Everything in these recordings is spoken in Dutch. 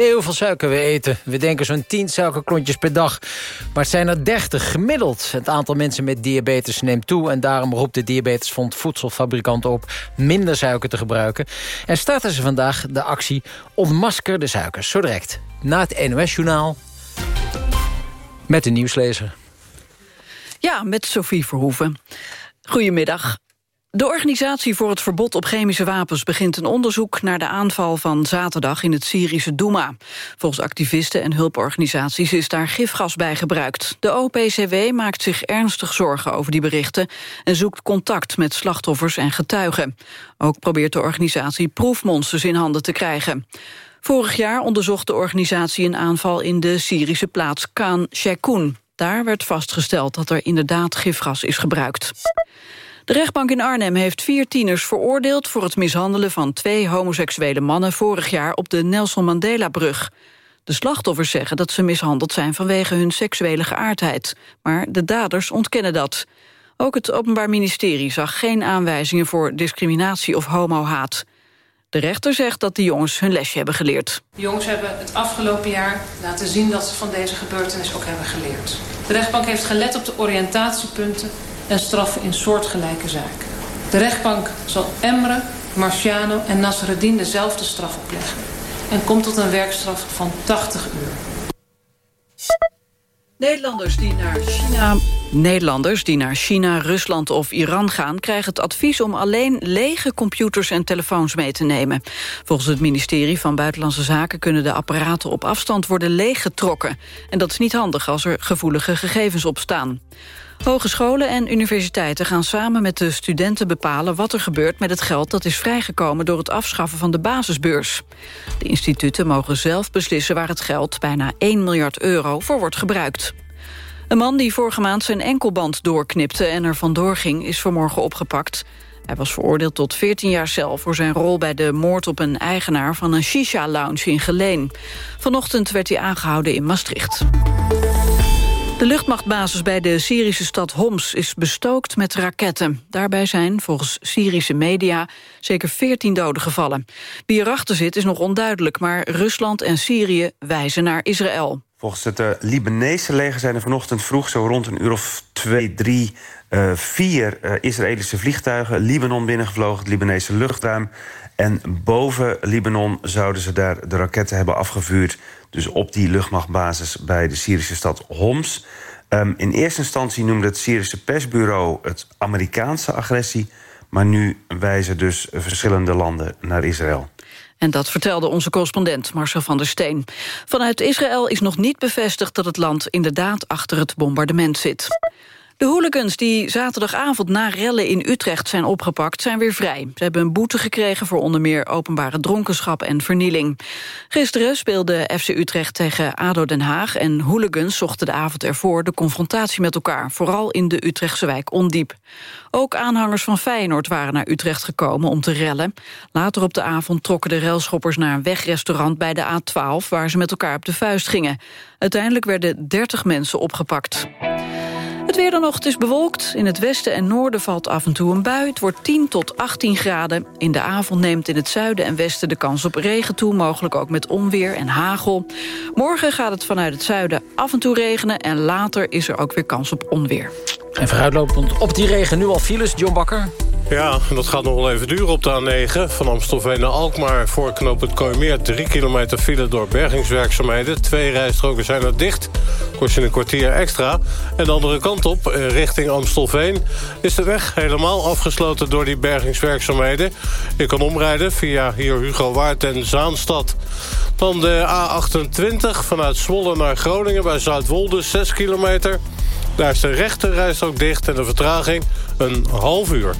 Heel veel suiker we eten. We denken zo'n 10 suikerklontjes per dag. Maar het zijn er 30 gemiddeld. Het aantal mensen met diabetes neemt toe... en daarom roept de Diabetesfonds voedselfabrikant op... minder suiker te gebruiken. En starten ze vandaag de actie Ontmasker de suikers. Zo direct, na het NOS-journaal... met de nieuwslezer. Ja, met Sophie Verhoeven. Goedemiddag. De organisatie voor het verbod op chemische wapens begint een onderzoek naar de aanval van zaterdag in het Syrische Douma. Volgens activisten en hulporganisaties is daar gifgas bij gebruikt. De OPCW maakt zich ernstig zorgen over die berichten en zoekt contact met slachtoffers en getuigen. Ook probeert de organisatie proefmonsters in handen te krijgen. Vorig jaar onderzocht de organisatie een aanval in de Syrische plaats Khan Sheikhoun. Daar werd vastgesteld dat er inderdaad gifgas is gebruikt. De rechtbank in Arnhem heeft vier tieners veroordeeld... voor het mishandelen van twee homoseksuele mannen... vorig jaar op de Nelson Mandela-brug. De slachtoffers zeggen dat ze mishandeld zijn vanwege hun seksuele geaardheid. Maar de daders ontkennen dat. Ook het Openbaar Ministerie zag geen aanwijzingen voor discriminatie of homohaat. De rechter zegt dat de jongens hun lesje hebben geleerd. De jongens hebben het afgelopen jaar laten zien dat ze van deze gebeurtenis ook hebben geleerd. De rechtbank heeft gelet op de oriëntatiepunten en straffen in soortgelijke zaken. De rechtbank zal Emre, Marciano en Nasreddin dezelfde straf opleggen... en komt tot een werkstraf van 80 uur. Nederlanders die naar China, Nederlanders die naar China, Rusland of Iran gaan... krijgen het advies om alleen lege computers en telefoons mee te nemen. Volgens het ministerie van Buitenlandse Zaken... kunnen de apparaten op afstand worden leeggetrokken. En dat is niet handig als er gevoelige gegevens op staan. Hogescholen en universiteiten gaan samen met de studenten bepalen... wat er gebeurt met het geld dat is vrijgekomen... door het afschaffen van de basisbeurs. De instituten mogen zelf beslissen waar het geld... bijna 1 miljard euro voor wordt gebruikt. Een man die vorige maand zijn enkelband doorknipte... en er vandoor ging, is vanmorgen opgepakt. Hij was veroordeeld tot 14 jaar cel voor zijn rol bij de moord op een eigenaar van een shisha-lounge in Geleen. Vanochtend werd hij aangehouden in Maastricht. De luchtmachtbasis bij de Syrische stad Homs is bestookt met raketten. Daarbij zijn, volgens Syrische media, zeker 14 doden gevallen. Wie erachter zit is nog onduidelijk, maar Rusland en Syrië wijzen naar Israël. Volgens het uh, Libanese leger zijn er vanochtend vroeg... zo rond een uur of twee, drie, uh, vier uh, Israëlische vliegtuigen... Libanon binnengevlogen, het Libanese luchtruim. En boven Libanon zouden ze daar de raketten hebben afgevuurd... dus op die luchtmachtbasis bij de Syrische stad Homs. Um, in eerste instantie noemde het Syrische persbureau... het Amerikaanse agressie... maar nu wijzen dus verschillende landen naar Israël. En dat vertelde onze correspondent Marcel van der Steen. Vanuit Israël is nog niet bevestigd dat het land inderdaad achter het bombardement zit. De hooligans die zaterdagavond na rellen in Utrecht zijn opgepakt... zijn weer vrij. Ze hebben een boete gekregen voor onder meer openbare dronkenschap en vernieling. Gisteren speelde FC Utrecht tegen ADO Den Haag... en hooligans zochten de avond ervoor de confrontatie met elkaar... vooral in de Utrechtse wijk Ondiep. Ook aanhangers van Feyenoord waren naar Utrecht gekomen om te rellen. Later op de avond trokken de relschoppers naar een wegrestaurant bij de A12... waar ze met elkaar op de vuist gingen. Uiteindelijk werden 30 mensen opgepakt. Weer dan nog, is bewolkt. In het westen en noorden valt af en toe een bui. Het wordt 10 tot 18 graden. In de avond neemt in het zuiden en westen de kans op regen toe... mogelijk ook met onweer en hagel. Morgen gaat het vanuit het zuiden af en toe regenen... en later is er ook weer kans op onweer. En vooruitlopend op die regen nu al files, John Bakker. Ja, dat gaat nog wel even duren op de A9. Van Amstelveen naar Alkmaar voor het Kooimeer. Drie kilometer file door bergingswerkzaamheden. Twee rijstroken zijn er dicht. Kost je een kwartier extra. En de andere kant op, eh, richting Amstelveen... is de weg helemaal afgesloten door die bergingswerkzaamheden. Je kan omrijden via hier Hugo Waard en Zaanstad. Dan de A28 vanuit Zwolle naar Groningen bij Zuidwolde, 6 kilometer... Daar is de rechterreis ook dicht en de vertraging een half uur.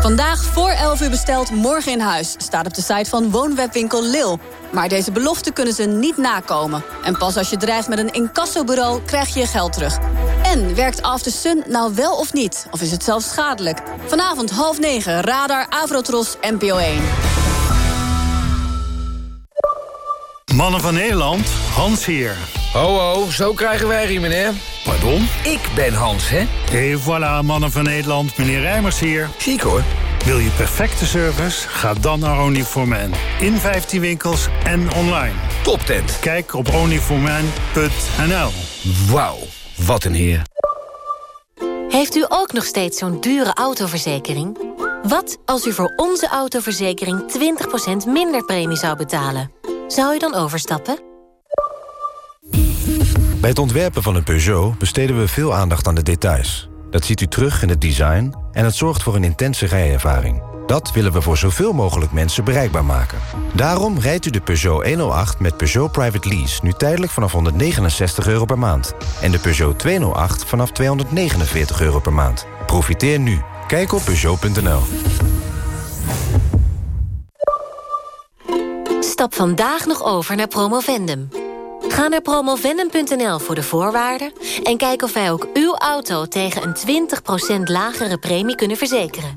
Vandaag voor 11 uur besteld, morgen in huis. Staat op de site van woonwebwinkel Lil. Maar deze belofte kunnen ze niet nakomen. En pas als je dreigt met een incassobureau, krijg je je geld terug. En werkt After Sun nou wel of niet? Of is het zelfs schadelijk? Vanavond half negen, Radar, Avrotros, NPO 1. Mannen van Nederland, Hans hier. Ho, ho, zo krijgen wij hier, meneer. Pardon? Ik ben Hans, hè? Et voilà, mannen van Nederland, meneer Rijmers hier. Chic, hoor. Wil je perfecte service? Ga dan naar Only4Man. In 15 winkels en online. Toptent. Kijk op onlyforman.nl. Wauw, wat een heer. Heeft u ook nog steeds zo'n dure autoverzekering? Wat als u voor onze autoverzekering 20% minder premie zou betalen? Zou u dan overstappen? Bij het ontwerpen van een Peugeot besteden we veel aandacht aan de details. Dat ziet u terug in het design en het zorgt voor een intense rijervaring. Dat willen we voor zoveel mogelijk mensen bereikbaar maken. Daarom rijdt u de Peugeot 108 met Peugeot Private Lease... nu tijdelijk vanaf 169 euro per maand. En de Peugeot 208 vanaf 249 euro per maand. Profiteer nu. Kijk op Peugeot.nl. Stap vandaag nog over naar Promovendum. Ga naar promovendum.nl voor de voorwaarden... en kijk of wij ook uw auto tegen een 20% lagere premie kunnen verzekeren.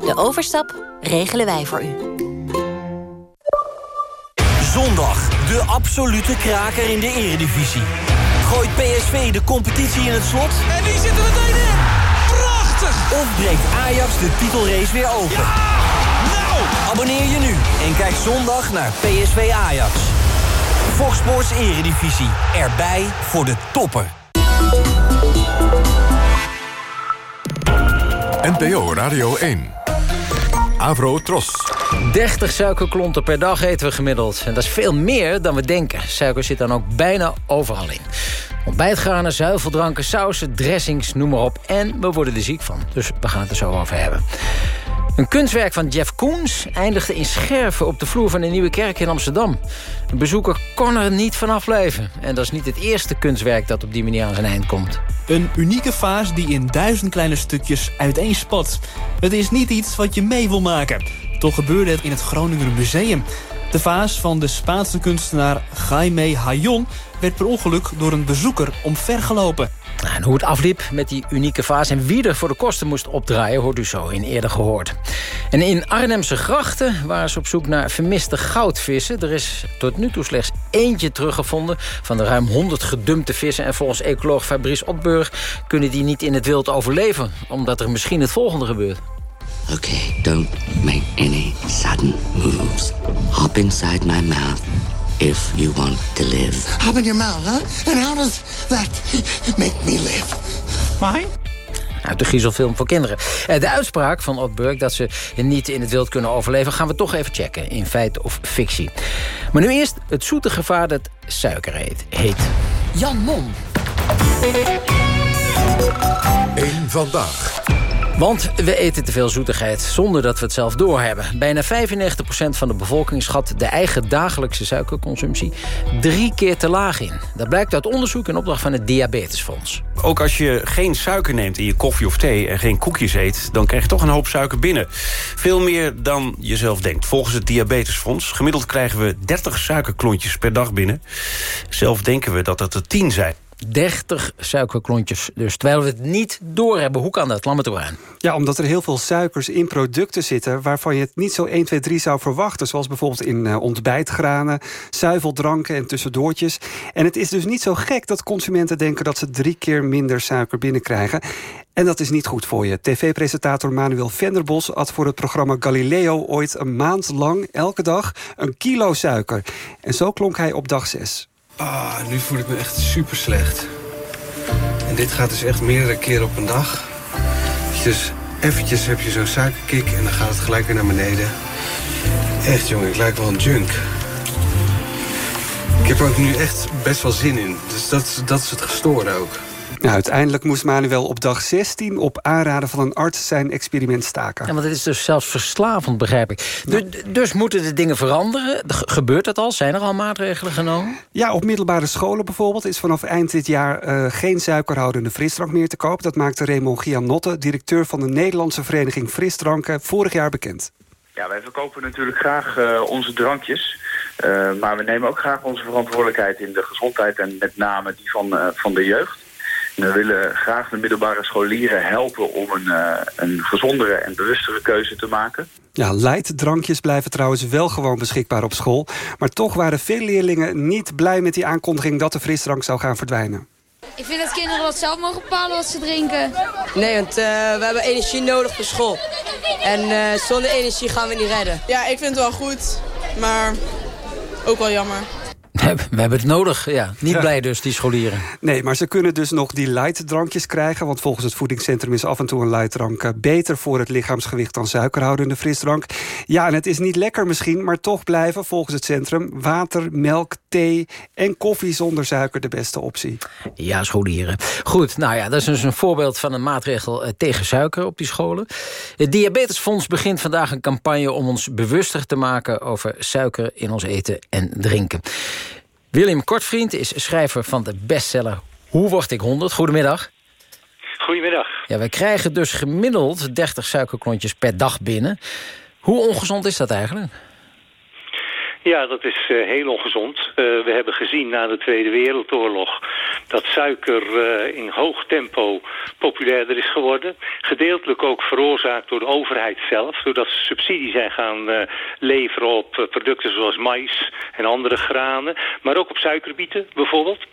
De overstap regelen wij voor u. Zondag, de absolute kraker in de eredivisie. Gooit PSV de competitie in het slot? En die zitten meteen in! Prachtig! Of breekt Ajax de titelrace weer open? Abonneer je nu en kijk zondag naar PSV Ajax. Fox Sports Eredivisie. Erbij voor de toppen. NPO Radio 1. Avro Tros. 30 suikerklonten per dag eten we gemiddeld. En dat is veel meer dan we denken. Suiker zit dan ook bijna overal in. Ontbijtgranen, zuiveldranken, sausen, dressings, noem maar op. En we worden er ziek van. Dus we gaan het er zo over hebben. Een kunstwerk van Jeff Koens eindigde in scherven op de vloer van de Nieuwe Kerk in Amsterdam. Een bezoeker kon er niet van afblijven. En dat is niet het eerste kunstwerk dat op die manier aan zijn eind komt. Een unieke vaas die in duizend kleine stukjes uiteenspat. Het is niet iets wat je mee wil maken. Toch gebeurde het in het Groninger Museum. De vaas van de Spaanse kunstenaar Jaime Hayon werd per ongeluk door een bezoeker omvergelopen. En hoe het afliep met die unieke vaas en wie er voor de kosten moest opdraaien... hoort u zo in eerder gehoord. En in Arnhemse grachten waren ze op zoek naar vermiste goudvissen. Er is tot nu toe slechts eentje teruggevonden van de ruim 100 gedumpte vissen. En volgens ecoloog Fabrice Otburg kunnen die niet in het wild overleven... omdat er misschien het volgende gebeurt. Okay, don't make any sudden moves. Hop inside my mouth if you want to live. Hop in your mouth, huh? And how does that make me live? Mine? Uit de griezelfilm voor kinderen. Eh, de uitspraak van Otburg dat ze niet in het wild kunnen overleven... gaan we toch even checken, in feit of fictie. Maar nu eerst het zoete gevaar dat suiker heet. heet. Jan Mom. Eén vandaag. Want we eten te veel zoetigheid zonder dat we het zelf doorhebben. Bijna 95% van de bevolking schat de eigen dagelijkse suikerconsumptie drie keer te laag in. Dat blijkt uit onderzoek in opdracht van het Diabetesfonds. Ook als je geen suiker neemt in je koffie of thee en geen koekjes eet... dan krijg je toch een hoop suiker binnen. Veel meer dan je zelf denkt. Volgens het Diabetesfonds gemiddeld krijgen we 30 suikerklontjes per dag binnen. Zelf denken we dat dat er 10 zijn. 30 suikerklontjes. Dus terwijl we het niet doorhebben. Hoe kan dat? Laat me toe aan. Ja, omdat er heel veel suikers in producten zitten... waarvan je het niet zo 1, 2, 3 zou verwachten. Zoals bijvoorbeeld in uh, ontbijtgranen, zuiveldranken en tussendoortjes. En het is dus niet zo gek dat consumenten denken... dat ze drie keer minder suiker binnenkrijgen. En dat is niet goed voor je. TV-presentator Manuel Venderbos had voor het programma Galileo... ooit een maand lang, elke dag, een kilo suiker. En zo klonk hij op dag 6. Ah, nu voel ik me echt super slecht. En dit gaat dus echt meerdere keren op een dag. Dus eventjes heb je zo'n suikerkick en dan gaat het gelijk weer naar beneden. Echt jongen, ik lijk wel een junk. Ik heb er ook nu echt best wel zin in. Dus dat, dat is het gestoorde ook. Nou, uiteindelijk moest Manuel op dag 16 op aanraden van een arts zijn experiment staken. Ja, want het is dus zelfs verslavend, begrijp ik. Dus, dus moeten de dingen veranderen? Gebeurt dat al? Zijn er al maatregelen genomen? Ja, op middelbare scholen bijvoorbeeld is vanaf eind dit jaar uh, geen suikerhoudende frisdrank meer te koop. Dat maakte Raymond Gianotte, directeur van de Nederlandse Vereniging Frisdranken, vorig jaar bekend. Ja, wij verkopen natuurlijk graag uh, onze drankjes. Uh, maar we nemen ook graag onze verantwoordelijkheid in de gezondheid en met name die van, van de jeugd. We willen graag de middelbare scholieren helpen om een, uh, een gezondere en bewustere keuze te maken. Ja, drankjes blijven trouwens wel gewoon beschikbaar op school. Maar toch waren veel leerlingen niet blij met die aankondiging dat de frisdrank zou gaan verdwijnen. Ik vind dat kinderen wat zelf mogen bepalen wat ze drinken. Nee, want uh, we hebben energie nodig voor school. En uh, zonder energie gaan we niet redden. Ja, ik vind het wel goed, maar ook wel jammer. We hebben het nodig, ja. Niet blij dus, die scholieren. Nee, maar ze kunnen dus nog die light drankjes krijgen. Want volgens het voedingscentrum is af en toe een light drank... Eh, beter voor het lichaamsgewicht dan suikerhoudende frisdrank. Ja, en het is niet lekker misschien, maar toch blijven volgens het centrum... water, melk, thee en koffie zonder suiker de beste optie. Ja, scholieren. Goed, nou ja, dat is dus een voorbeeld van een maatregel eh, tegen suiker op die scholen. Het Diabetesfonds begint vandaag een campagne om ons bewuster te maken... over suiker in ons eten en drinken. Willem Kortvriend is schrijver van de bestseller Hoe word ik 100? Goedemiddag. Goedemiddag. Ja, wij krijgen dus gemiddeld 30 suikerklontjes per dag binnen. Hoe ongezond is dat eigenlijk? Ja, dat is uh, heel ongezond. Uh, we hebben gezien na de Tweede Wereldoorlog dat suiker uh, in hoog tempo populairder is geworden. Gedeeltelijk ook veroorzaakt door de overheid zelf. Doordat ze subsidie zijn gaan leveren op producten zoals mais en andere granen. Maar ook op suikerbieten bijvoorbeeld.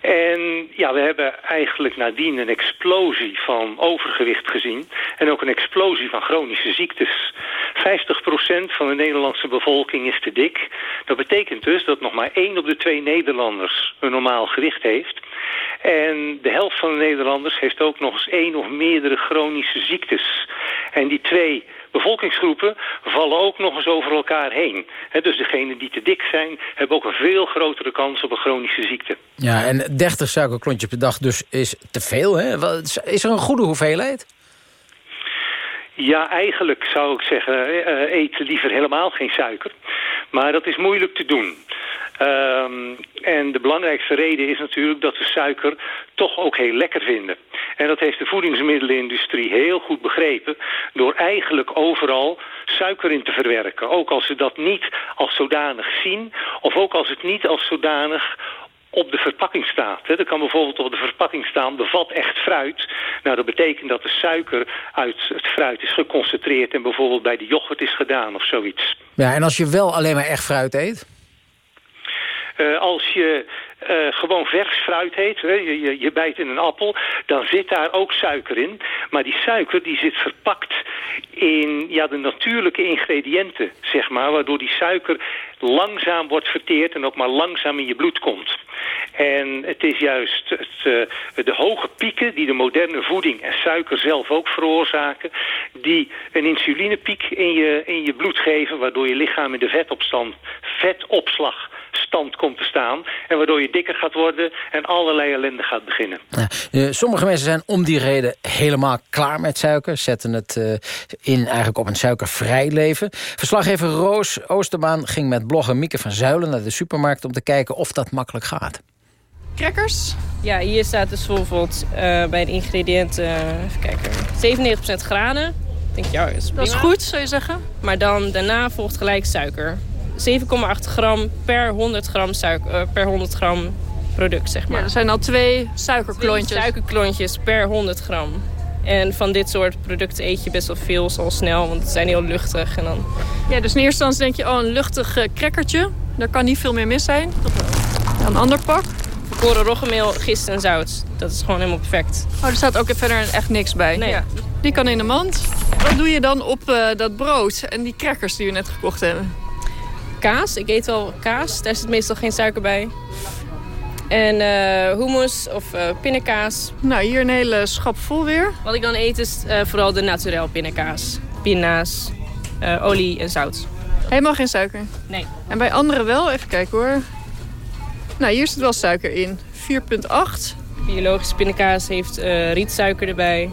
En ja, we hebben eigenlijk nadien een explosie van overgewicht gezien. En ook een explosie van chronische ziektes. 50% van de Nederlandse bevolking is te dik. Dat betekent dus dat nog maar één op de twee Nederlanders een normaal gewicht heeft. En de helft van de Nederlanders heeft ook nog eens één of meerdere chronische ziektes. En die twee bevolkingsgroepen vallen ook nog eens over elkaar heen. dus degenen die te dik zijn, hebben ook een veel grotere kans op een chronische ziekte. Ja, en 30 suikerklontjes per dag dus is te veel. Hè? Is er een goede hoeveelheid? Ja, eigenlijk zou ik zeggen, uh, eet liever helemaal geen suiker. Maar dat is moeilijk te doen. Um, en de belangrijkste reden is natuurlijk dat we suiker toch ook heel lekker vinden. En dat heeft de voedingsmiddelenindustrie heel goed begrepen... door eigenlijk overal suiker in te verwerken. Ook als ze dat niet als zodanig zien... of ook als het niet als zodanig op de verpakking staat. Er kan bijvoorbeeld op de verpakking staan, bevat echt fruit. Nou, dat betekent dat de suiker uit het fruit is geconcentreerd... en bijvoorbeeld bij de yoghurt is gedaan of zoiets. Ja, en als je wel alleen maar echt fruit eet? Uh, als je uh, gewoon vers fruit heet, hè, je, je, je, bijt in een appel, dan zit daar ook suiker in. Maar die suiker die zit verpakt in ja, de natuurlijke ingrediënten, zeg maar, waardoor die suiker langzaam wordt verteerd en ook maar langzaam in je bloed komt. En het is juist het, uh, de hoge pieken die de moderne voeding en suiker zelf ook veroorzaken... die een insulinepiek in je, in je bloed geven... waardoor je lichaam in de vetopstand, vetopslag stand komt te staan. En waardoor je dikker gaat worden en allerlei ellende gaat beginnen. Ja, uh, sommige mensen zijn om die reden helemaal klaar met suiker. Zetten het uh, in eigenlijk op een suikervrij leven. Verslaggever Roos Oosterbaan ging met blogger Mieke van Zuilen naar de supermarkt... om te kijken of dat makkelijk gaat. Crackers? Ja, hier staat dus bijvoorbeeld uh, bij de ingrediënten... even kijken, 97% granen. Denk, ja, is dat is goed, zou je zeggen? Maar dan daarna volgt gelijk suiker. 7,8 gram per 100 gram, suiker, uh, per 100 gram product, zeg maar. Ja, er zijn al twee suikerklontjes. Twee suikerklontjes per 100 gram. En van dit soort producten eet je best wel veel, al snel, want het zijn heel luchtig. En dan... Ja, dus in eerste instantie denk je, oh, een luchtig uh, crackertje. Daar kan niet veel meer mis zijn. Een ander pak. Volkoren roggemeel, gist en zout. Dat is gewoon helemaal perfect. Oh, er staat ook verder echt niks bij. Nee. Ja. Die kan in de mand. Wat doe je dan op uh, dat brood en die crackers die we net gekocht hebben? Kaas. Ik eet wel kaas. Daar zit meestal geen suiker bij. En uh, hummus of uh, pindakaas. Nou, hier een hele schap vol weer. Wat ik dan eet is uh, vooral de naturel pindakaas. Pinda's, olie en zout. Helemaal geen suiker? Nee. En bij anderen wel? Even kijken hoor. Nou, hier zit wel suiker in. 4,8. Biologische pindakaas heeft rietsuiker erbij.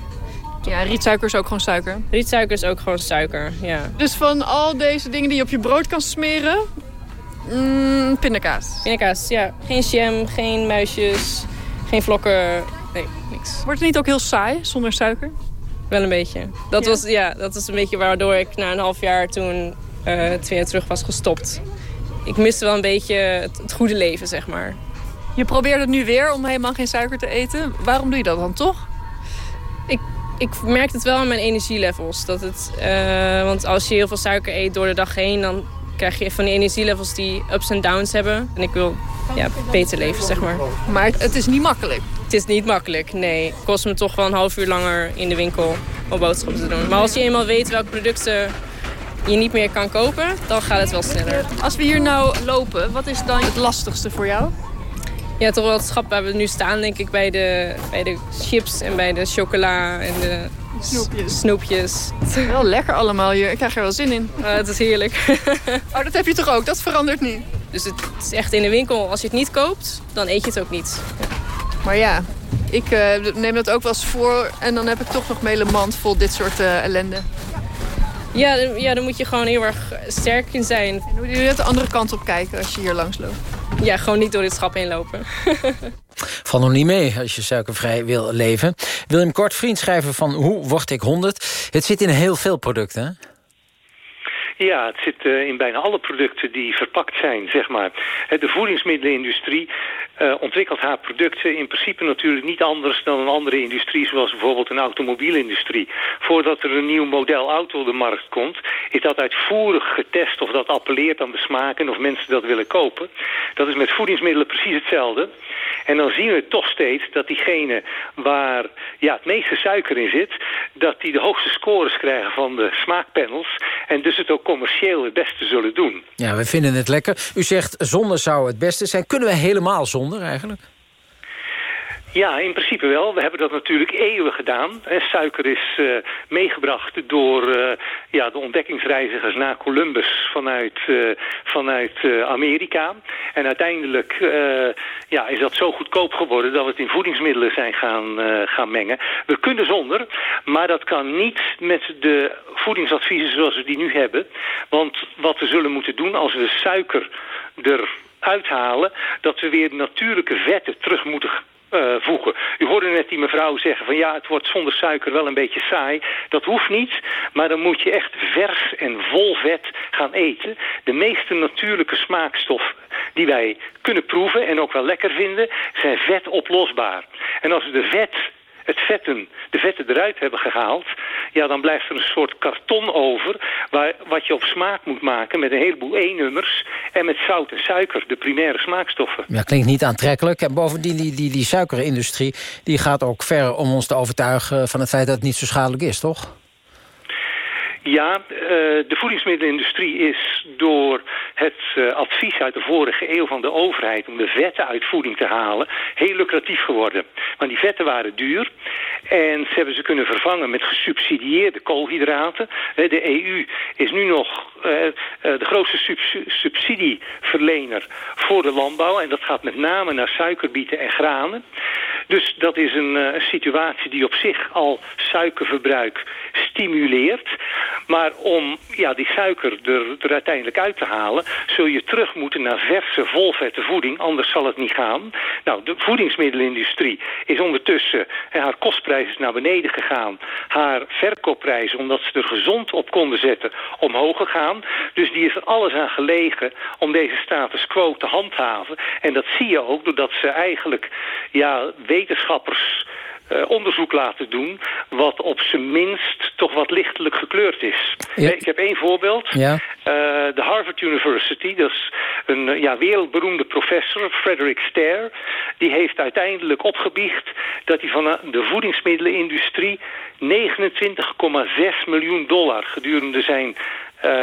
Ja, rietsuiker is ook gewoon suiker. Rietsuiker is ook gewoon suiker, ja. Dus van al deze dingen die je op je brood kan smeren, mm, pindakaas. Pindakaas, ja. Geen jam, geen muisjes, geen vlokken, nee, niks. Wordt het niet ook heel saai zonder suiker? Wel een beetje. Dat, Was, ja, dat was een beetje waardoor ik na een half jaar toen uh, twee jaar terug was gestopt. Ik miste wel een beetje het, het goede leven, zeg maar. Je probeert het nu weer om helemaal geen suiker te eten. Waarom doe je dat dan toch? Ik ik merk het wel aan mijn energielevels. Dat het, uh, want als je heel veel suiker eet door de dag heen... dan krijg je van die energielevels die ups en downs hebben. En ik wil ja, beter leven, zeg maar. Maar het is niet makkelijk. Het is niet makkelijk, nee. Het kost me toch wel een half uur langer in de winkel om boodschappen te doen. Maar als je eenmaal weet welke producten je niet meer kan kopen, dan gaat het wel sneller. Als we hier nou lopen, wat is dan het lastigste voor jou? Ja, toch wel het schap waar we nu staan, denk ik, bij de, bij de chips en bij de chocola en de Snoepjes. snoepjes. Wel lekker allemaal hier. Ik krijg er wel zin in. Uh, het is heerlijk. oh, dat heb je toch ook? Dat verandert niet? Dus het is echt in de winkel. Als je het niet koopt, dan eet je het ook niet. Maar ja, ik uh, neem dat ook wel eens voor. En dan heb ik toch nog mijn hele mand vol dit soort uh, ellende. Ja, ja, daar moet je gewoon heel erg sterk in zijn. En hoe doe je de andere kant op kijken als je hier langs loopt? Ja, gewoon niet door dit schap heen lopen. Val nog niet mee als je suikervrij wil leven. Willem Kort, vriend schrijver van Hoe word ik 100? Het zit in heel veel producten, hè? Ja, het zit uh, in bijna alle producten die verpakt zijn, zeg maar. De voedingsmiddelenindustrie uh, ontwikkelt haar producten in principe natuurlijk niet anders dan een andere industrie, zoals bijvoorbeeld een automobielindustrie. Voordat er een nieuw model auto op de markt komt, is dat uitvoerig getest of dat appelleert aan de smaak en of mensen dat willen kopen. Dat is met voedingsmiddelen precies hetzelfde. En dan zien we toch steeds dat diegenen waar ja, het meeste suiker in zit, dat die de hoogste scores krijgen van de smaakpanels en dus het ook commercieel het beste zullen doen. Ja, we vinden het lekker. U zegt zonder zou het beste zijn. Kunnen we helemaal eigenlijk? Ja, in principe wel. We hebben dat natuurlijk eeuwen gedaan. Suiker is uh, meegebracht door uh, ja, de ontdekkingsreizigers naar Columbus vanuit, uh, vanuit Amerika. En uiteindelijk ja, is dat zo goedkoop geworden dat we het in voedingsmiddelen zijn gaan, gaan mengen. We kunnen zonder, maar dat kan niet met de voedingsadviezen zoals we die nu hebben. Want wat we zullen moeten doen als we suiker er uithalen... dat we weer natuurlijke vetten terug moeten uh, voegen. U hoorde net die mevrouw zeggen van ja, het wordt zonder suiker wel een beetje saai. Dat hoeft niet, maar dan moet je echt vers en vol vet gaan eten. De meeste natuurlijke smaakstoffen die wij kunnen proeven en ook wel lekker vinden, zijn vetoplosbaar. En als we de vet het vetten, de vetten eruit hebben gehaald... ja, dan blijft er een soort karton over... Waar, wat je op smaak moet maken met een heleboel E-nummers... en met zout en suiker, de primaire smaakstoffen. Ja, klinkt niet aantrekkelijk. En bovendien, die, die, die suikerindustrie... die gaat ook ver om ons te overtuigen van het feit dat het niet zo schadelijk is, toch? Ja, uh, de voedingsmiddelenindustrie is door het uh, advies uit de vorige eeuw van de overheid... om de vetten uit voeding te halen, heel lucratief geworden. Want die vetten waren duur en ze hebben ze kunnen vervangen met gesubsidieerde koolhydraten. De EU is nu nog uh, de grootste sub subsidieverlener voor de landbouw... en dat gaat met name naar suikerbieten en granen. Dus dat is een situatie die op zich al suikerverbruik stimuleert... Maar om ja, die suiker er, uiteindelijk uit te halen... zul je terug moeten naar verse, volvette voeding. Anders zal het niet gaan. Nou, de voedingsmiddelenindustrie is ondertussen... Haar kostprijs is naar beneden gegaan. Haar verkoopprijs, omdat ze er gezond op konden zetten... omhoog gegaan. Dus die is er alles aan gelegen om deze status quo te handhaven. En dat zie je ook doordat ze eigenlijk ja, wetenschappers uh, onderzoek laten doen... wat op zijn minst toch wat lichtelijk gekleurd is. Ja. Ik heb één voorbeeld. Ja. Uh, de Harvard University, dat is een ja, wereldberoemde professor, Frederick Stair... die heeft uiteindelijk opgebiecht dat hij van de voedingsmiddelenindustrie... 29,6 miljoen dollar gedurende zijn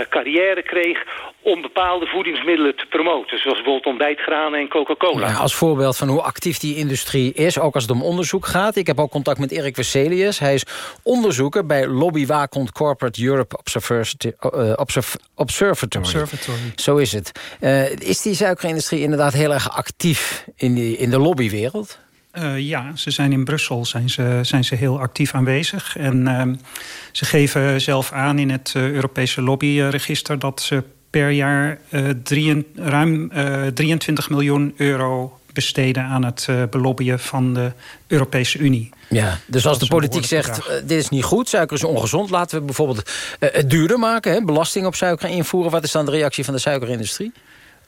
carrière kreeg om bepaalde voedingsmiddelen te promoten. Zoals bijvoorbeeld ontbijtgranen en Coca-Cola. Ja, als voorbeeld van hoe actief die industrie is, ook als het om onderzoek gaat. Ik heb ook contact met Erik Veselius. Hij is onderzoeker bij Lobby Wakond Corporate Europe uh, Observ Observatory. Observatory. Zo is het. Uh, is die suikerindustrie inderdaad heel erg actief in, die, in de lobbywereld? Uh, ja, ze zijn in Brussel zijn ze, zijn ze heel actief aanwezig. En uh, ze geven zelf aan in het uh, Europese lobbyregister... dat ze per jaar drie, ruim 23 miljoen euro besteden... aan het belobbyen van de Europese Unie. Ja, dus als de politiek zegt, dit is niet goed, suiker is ongezond... laten we bijvoorbeeld het duurder maken, hè, belasting op suiker invoeren. Wat is dan de reactie van de suikerindustrie?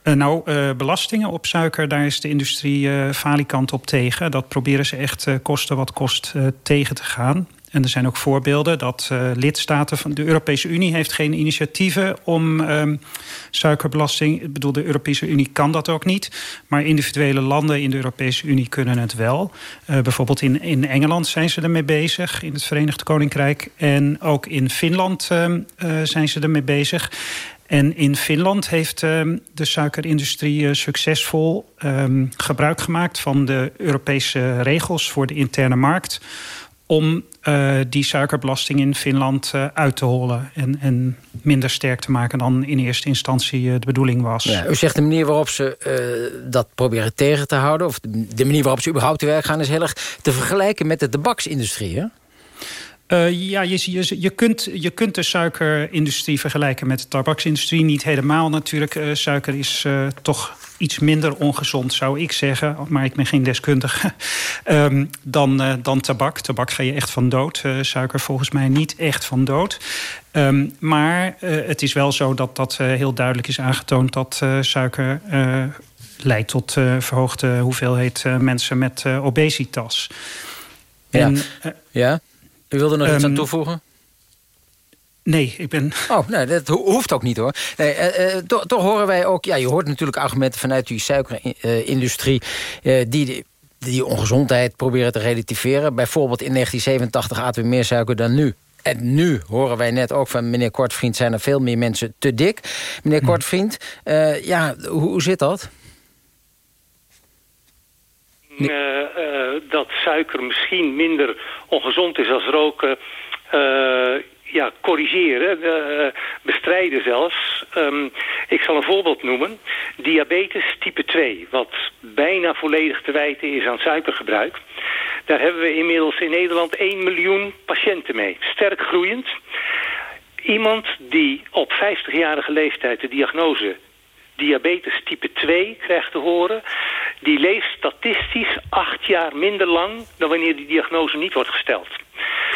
Uh, nou, uh, belastingen op suiker, daar is de industrie uh, falikant op tegen. Dat proberen ze echt kosten wat kost tegen te gaan. En er zijn ook voorbeelden dat lidstaten van de Europese Unie heeft geen initiatieven om um, suikerbelasting. Ik bedoel, de Europese Unie kan dat ook niet. Maar individuele landen in de Europese Unie kunnen het wel. Bijvoorbeeld in, in Engeland zijn ze ermee bezig, in het Verenigd Koninkrijk. En ook in Finland uh, zijn ze ermee bezig. En in Finland heeft uh, de suikerindustrie uh, succesvol um, gebruik gemaakt van de Europese regels voor de interne markt. Om uh, die suikerbelasting in Finland uit te hollen en, en, minder sterk te maken dan in eerste instantie de bedoeling was. U zegt de manier waarop ze dat proberen tegen te houden, of de, de manier waarop ze überhaupt te werk gaan, is heel erg te vergelijken met de tabaksindustrie. Hè? Uh, ja, je, je, je, kunt, je kunt de suikerindustrie vergelijken met de tabaksindustrie. Niet helemaal natuurlijk. Uh, suiker is uh, toch iets minder ongezond, zou ik zeggen. Maar ik ben geen deskundige. um, dan, dan tabak. Tabak ga je echt van dood. suiker volgens mij niet echt van dood. Um, maar het is wel zo dat dat heel duidelijk is aangetoond... dat suiker leidt tot verhoogde hoeveelheid mensen met obesitas. Ja. En, ja. U wilde nog um, iets aan toevoegen? Nee, ik ben... Oh, nee, dat hoeft ook niet hoor. Nee, uh, uh, toch, toch, horen wij ook... Ja, je hoort natuurlijk argumenten vanuit die suikerindustrie... Uh, die die ongezondheid proberen te relativeren. Bijvoorbeeld in 1987 aten we meer suiker dan nu. En nu horen wij net ook van meneer Kortvriend... zijn er veel meer mensen te dik. Meneer hm. Kortvriend, ja, hoe, hoe zit dat? Uh, uh, dat suiker misschien minder ongezond is als roken... Uh, ja, corrigeren, bestrijden zelfs. Um, ik zal een voorbeeld noemen. Diabetes type 2, wat bijna volledig te wijten is aan suikergebruik. Daar hebben we inmiddels in Nederland 1 miljoen patiënten mee. Sterk groeiend. Iemand die op 50-jarige leeftijd de diagnose diabetes type 2 krijgt te horen... die leeft statistisch acht jaar minder lang dan wanneer die diagnose niet wordt gesteld.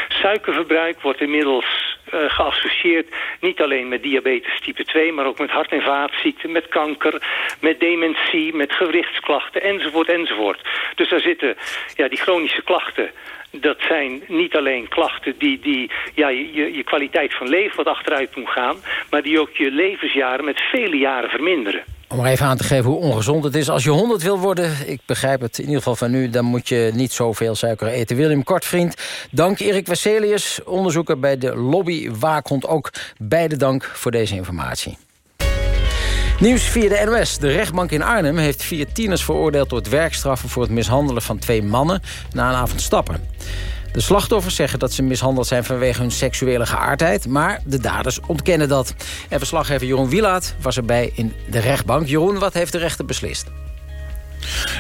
Suikerverbruik wordt inmiddels uh, geassocieerd niet alleen met diabetes type 2... maar ook met hart- en vaatziekten, met kanker, met dementie, met gewrichtsklachten enzovoort enzovoort. Dus daar zitten ja, die chronische klachten dat zijn niet alleen klachten die, die ja, je, je kwaliteit van leven wat achteruit doen gaan... maar die ook je levensjaren met vele jaren verminderen. Om maar even aan te geven hoe ongezond het is. Als je 100 wil worden, ik begrijp het in ieder geval van nu... dan moet je niet zoveel suiker eten. Willem Kortvriend, dank Erik Wesselius, onderzoeker bij de Lobby Waakhond. Ook beide dank voor deze informatie. Nieuws via de NOS. De rechtbank in Arnhem heeft vier tieners veroordeeld... tot werkstraffen voor het mishandelen van twee mannen na een avond stappen. De slachtoffers zeggen dat ze mishandeld zijn vanwege hun seksuele geaardheid... maar de daders ontkennen dat. En verslaggever Jeroen Wielaat was erbij in de rechtbank. Jeroen, wat heeft de rechter beslist?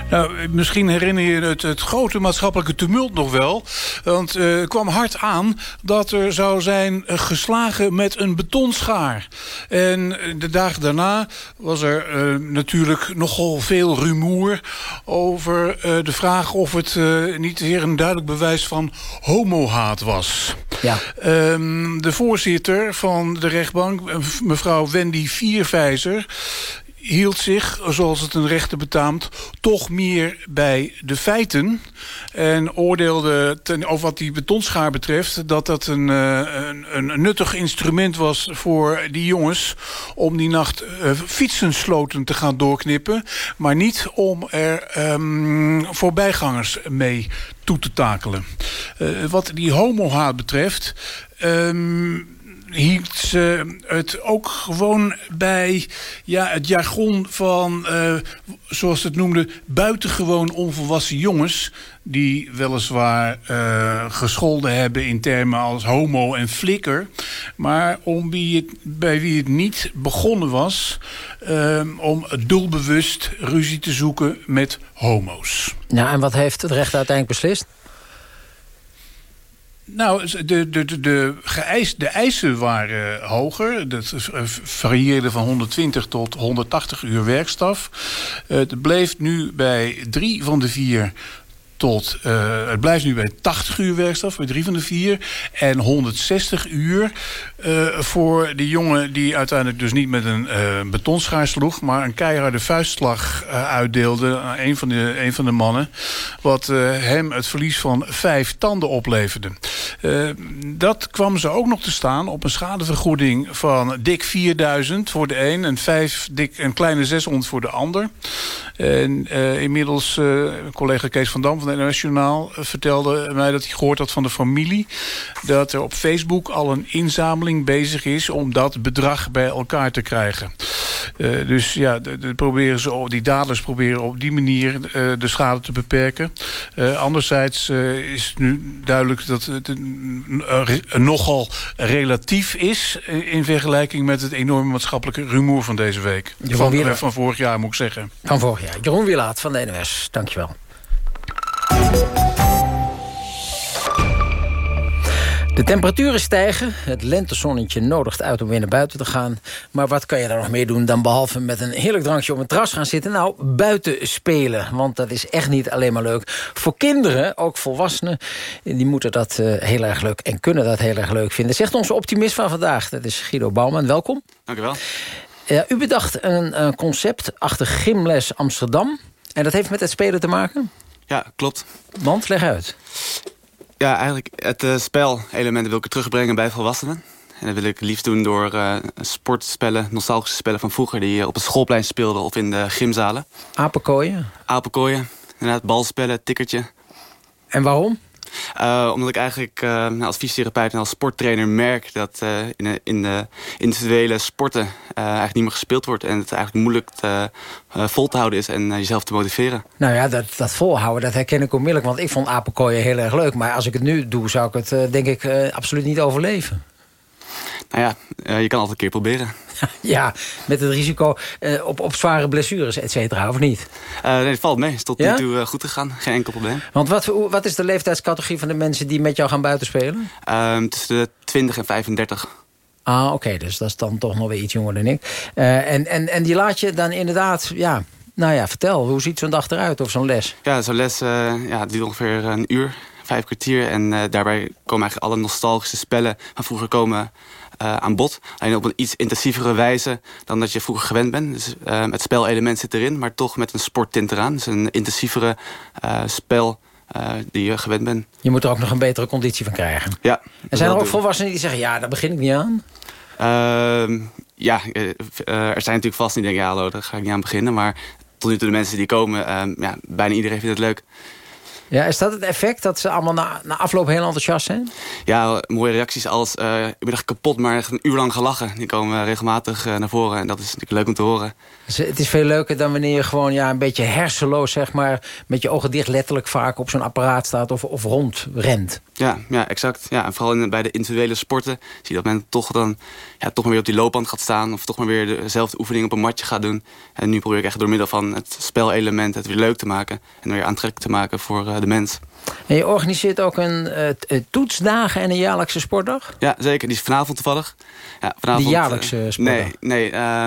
Nou, misschien herinner je het, het grote maatschappelijke tumult nog wel. Want uh, het kwam hard aan dat er zou zijn geslagen met een betonschaar. En de dagen daarna was er uh, natuurlijk nogal veel rumoer... over uh, de vraag of het niet zeer een duidelijk bewijs van homohaat was. Ja. Um, de voorzitter van de rechtbank, mevrouw Wendy Vierwijzer hield zich, zoals het een rechter betaamt... toch meer bij de feiten. En oordeelde ten, over wat die betonschaar betreft... dat dat een, uh, een, een, nuttig instrument was voor die jongens... om die nacht uh, fietsensloten te gaan doorknippen... maar niet om er um, voorbijgangers mee toe te takelen. Uh, wat die homohaat betreft... Um, hield ze het ook gewoon bij ja, het jargon van, uh, zoals het noemde, buitengewoon onvolwassen jongens. Die weliswaar uh, gescholden hebben in termen als homo en flikker. Maar om wie het, bij wie het niet begonnen was, uh, om doelbewust ruzie te zoeken met homo's. Ja, en wat heeft het recht uiteindelijk beslist? Nou, de, de, de, de, geëis, de eisen waren hoger. Dat varieerde van 120 tot 180 uur werkstaf. Het bleef nu bij drie van de vier tot... Uh, het blijft nu bij 80 uur werkstraf voor drie van de vier. En 160 uur uh, voor die jongen die uiteindelijk dus niet met een uh, betonschaar sloeg... maar een keiharde vuistslag uitdeelde aan een van de, een van de mannen. Wat hem het verlies van vijf tanden opleverde. dat kwam ze ook nog te staan op een schadevergoeding van dik 4000 voor de een... en vijf dik, een kleine 600 voor de ander. En inmiddels, collega Kees van Dam van het NOS Journaal... Uh, vertelde mij dat hij gehoord had van de familie... dat er op Facebook al een inzameling bezig is... om dat bedrag bij elkaar te krijgen. dus ja, de, de proberen ze, die daders proberen op die manier de schade te beperken. anderzijds is het nu duidelijk dat het nogal relatief is... in vergelijking met het enorme maatschappelijke rumoer van deze week. Van, van vorig jaar moet ik zeggen. Van vorig jaar. Jeroen Wielaat van de NOS, dankjewel. De temperaturen stijgen. Het lentezonnetje nodigt uit om weer naar buiten te gaan. Maar wat kan je daar nog meer doen dan behalve met een heerlijk drankje op een terras gaan zitten? Nou, buiten spelen. Want dat is echt niet alleen maar leuk. Voor kinderen, ook volwassenen, die moeten dat uh, heel erg leuk en kunnen dat heel erg leuk vinden. Zegt onze optimist van vandaag. Dat is Guido Bouwman. Welkom. Dank u wel. U bedacht een, een concept achter Gymles Amsterdam. En dat heeft met het spelen te maken? Ja, klopt. Want, leg uit. Ja, eigenlijk het uh, spelelementen wil ik terugbrengen bij volwassenen. En dat wil ik liefst doen door uh, sportspellen, nostalgische spellen van vroeger... die je op het schoolplein speelden of in de gymzalen. Apenkooien? Apenkooien, inderdaad, balspellen, tikkertje. En waarom? Uh, omdat ik eigenlijk uh, als fysiotherapeut en als sporttrainer merk... dat uh, in, de, in de individuele sporten eigenlijk niet meer gespeeld wordt... en het eigenlijk moeilijk te, vol te houden is en jezelf te motiveren. Nou ja, dat, dat volhouden, dat herken ik onmiddellijk. Want ik vond apenkooien heel erg leuk. Maar als ik het nu doe, zou ik het denk ik absoluut niet overleven. Nou ja, je kan altijd een keer proberen. ja, met het risico uh, op, op zware blessures, et cetera, of niet? Uh, nee, het valt mee. Het is tot nu toe uh, goed gegaan. Geen enkel probleem. Want wat, wat is de leeftijdscategorie van de mensen die met jou gaan buitenspelen? Ehm, tussen de 20 en 35. Ah, oké. Okay, dus dat is dan toch nog weer iets jonger dan ik. en, en, en die laat je dan inderdaad... Ja, nou ja, vertel. Hoe ziet zo'n dag eruit of zo'n les? Ja, zo'n les ja, duurt ongeveer een uur, vijf kwartier. En daarbij komen eigenlijk alle nostalgische spellen van vroeger komen uh, aan bod. Alleen op een iets intensievere wijze dan dat je vroeger gewend bent. Dus, uh, het spelelement zit erin, maar toch met een sporttint eraan. Dus een intensievere spel die je gewend bent. Je moet er ook nog een betere conditie van krijgen. Ja. En zijn er ook volwassenen die zeggen, ja, daar begin ik niet aan? Ehm, ja, er zijn natuurlijk vast die denken, ja, hallo, daar ga ik niet aan beginnen. Maar tot nu toe de mensen die komen, ehm, ja, bijna iedereen vindt het leuk. Ja, is dat het effect dat ze allemaal na, na afloop heel enthousiast zijn? Ja, mooie reacties als uh, ik ben echt kapot, maar echt een uur lang gelachen. Die komen regelmatig uh, naar voren en dat is natuurlijk leuk om te horen. Dus het is veel leuker dan wanneer je gewoon ja, een beetje hersenloos, zeg maar... met je ogen dicht letterlijk vaak op zo'n apparaat staat of, of rondrent. Ja, ja, exact. Ja, en vooral in, bij de individuele sporten zie je dat men toch dan ja, toch maar weer op die loopband gaat staan... of toch maar weer dezelfde oefening op een matje gaat doen. En nu probeer ik echt door middel van het spelelement het weer leuk te maken... en weer aantrekkelijk te maken voor uh, de mens. En je organiseert ook een uh, toetsdagen en een jaarlijkse sportdag? Ja, zeker. Die is vanavond toevallig. Ja, vanavond, die jaarlijkse sportdag? Nee, nee uh,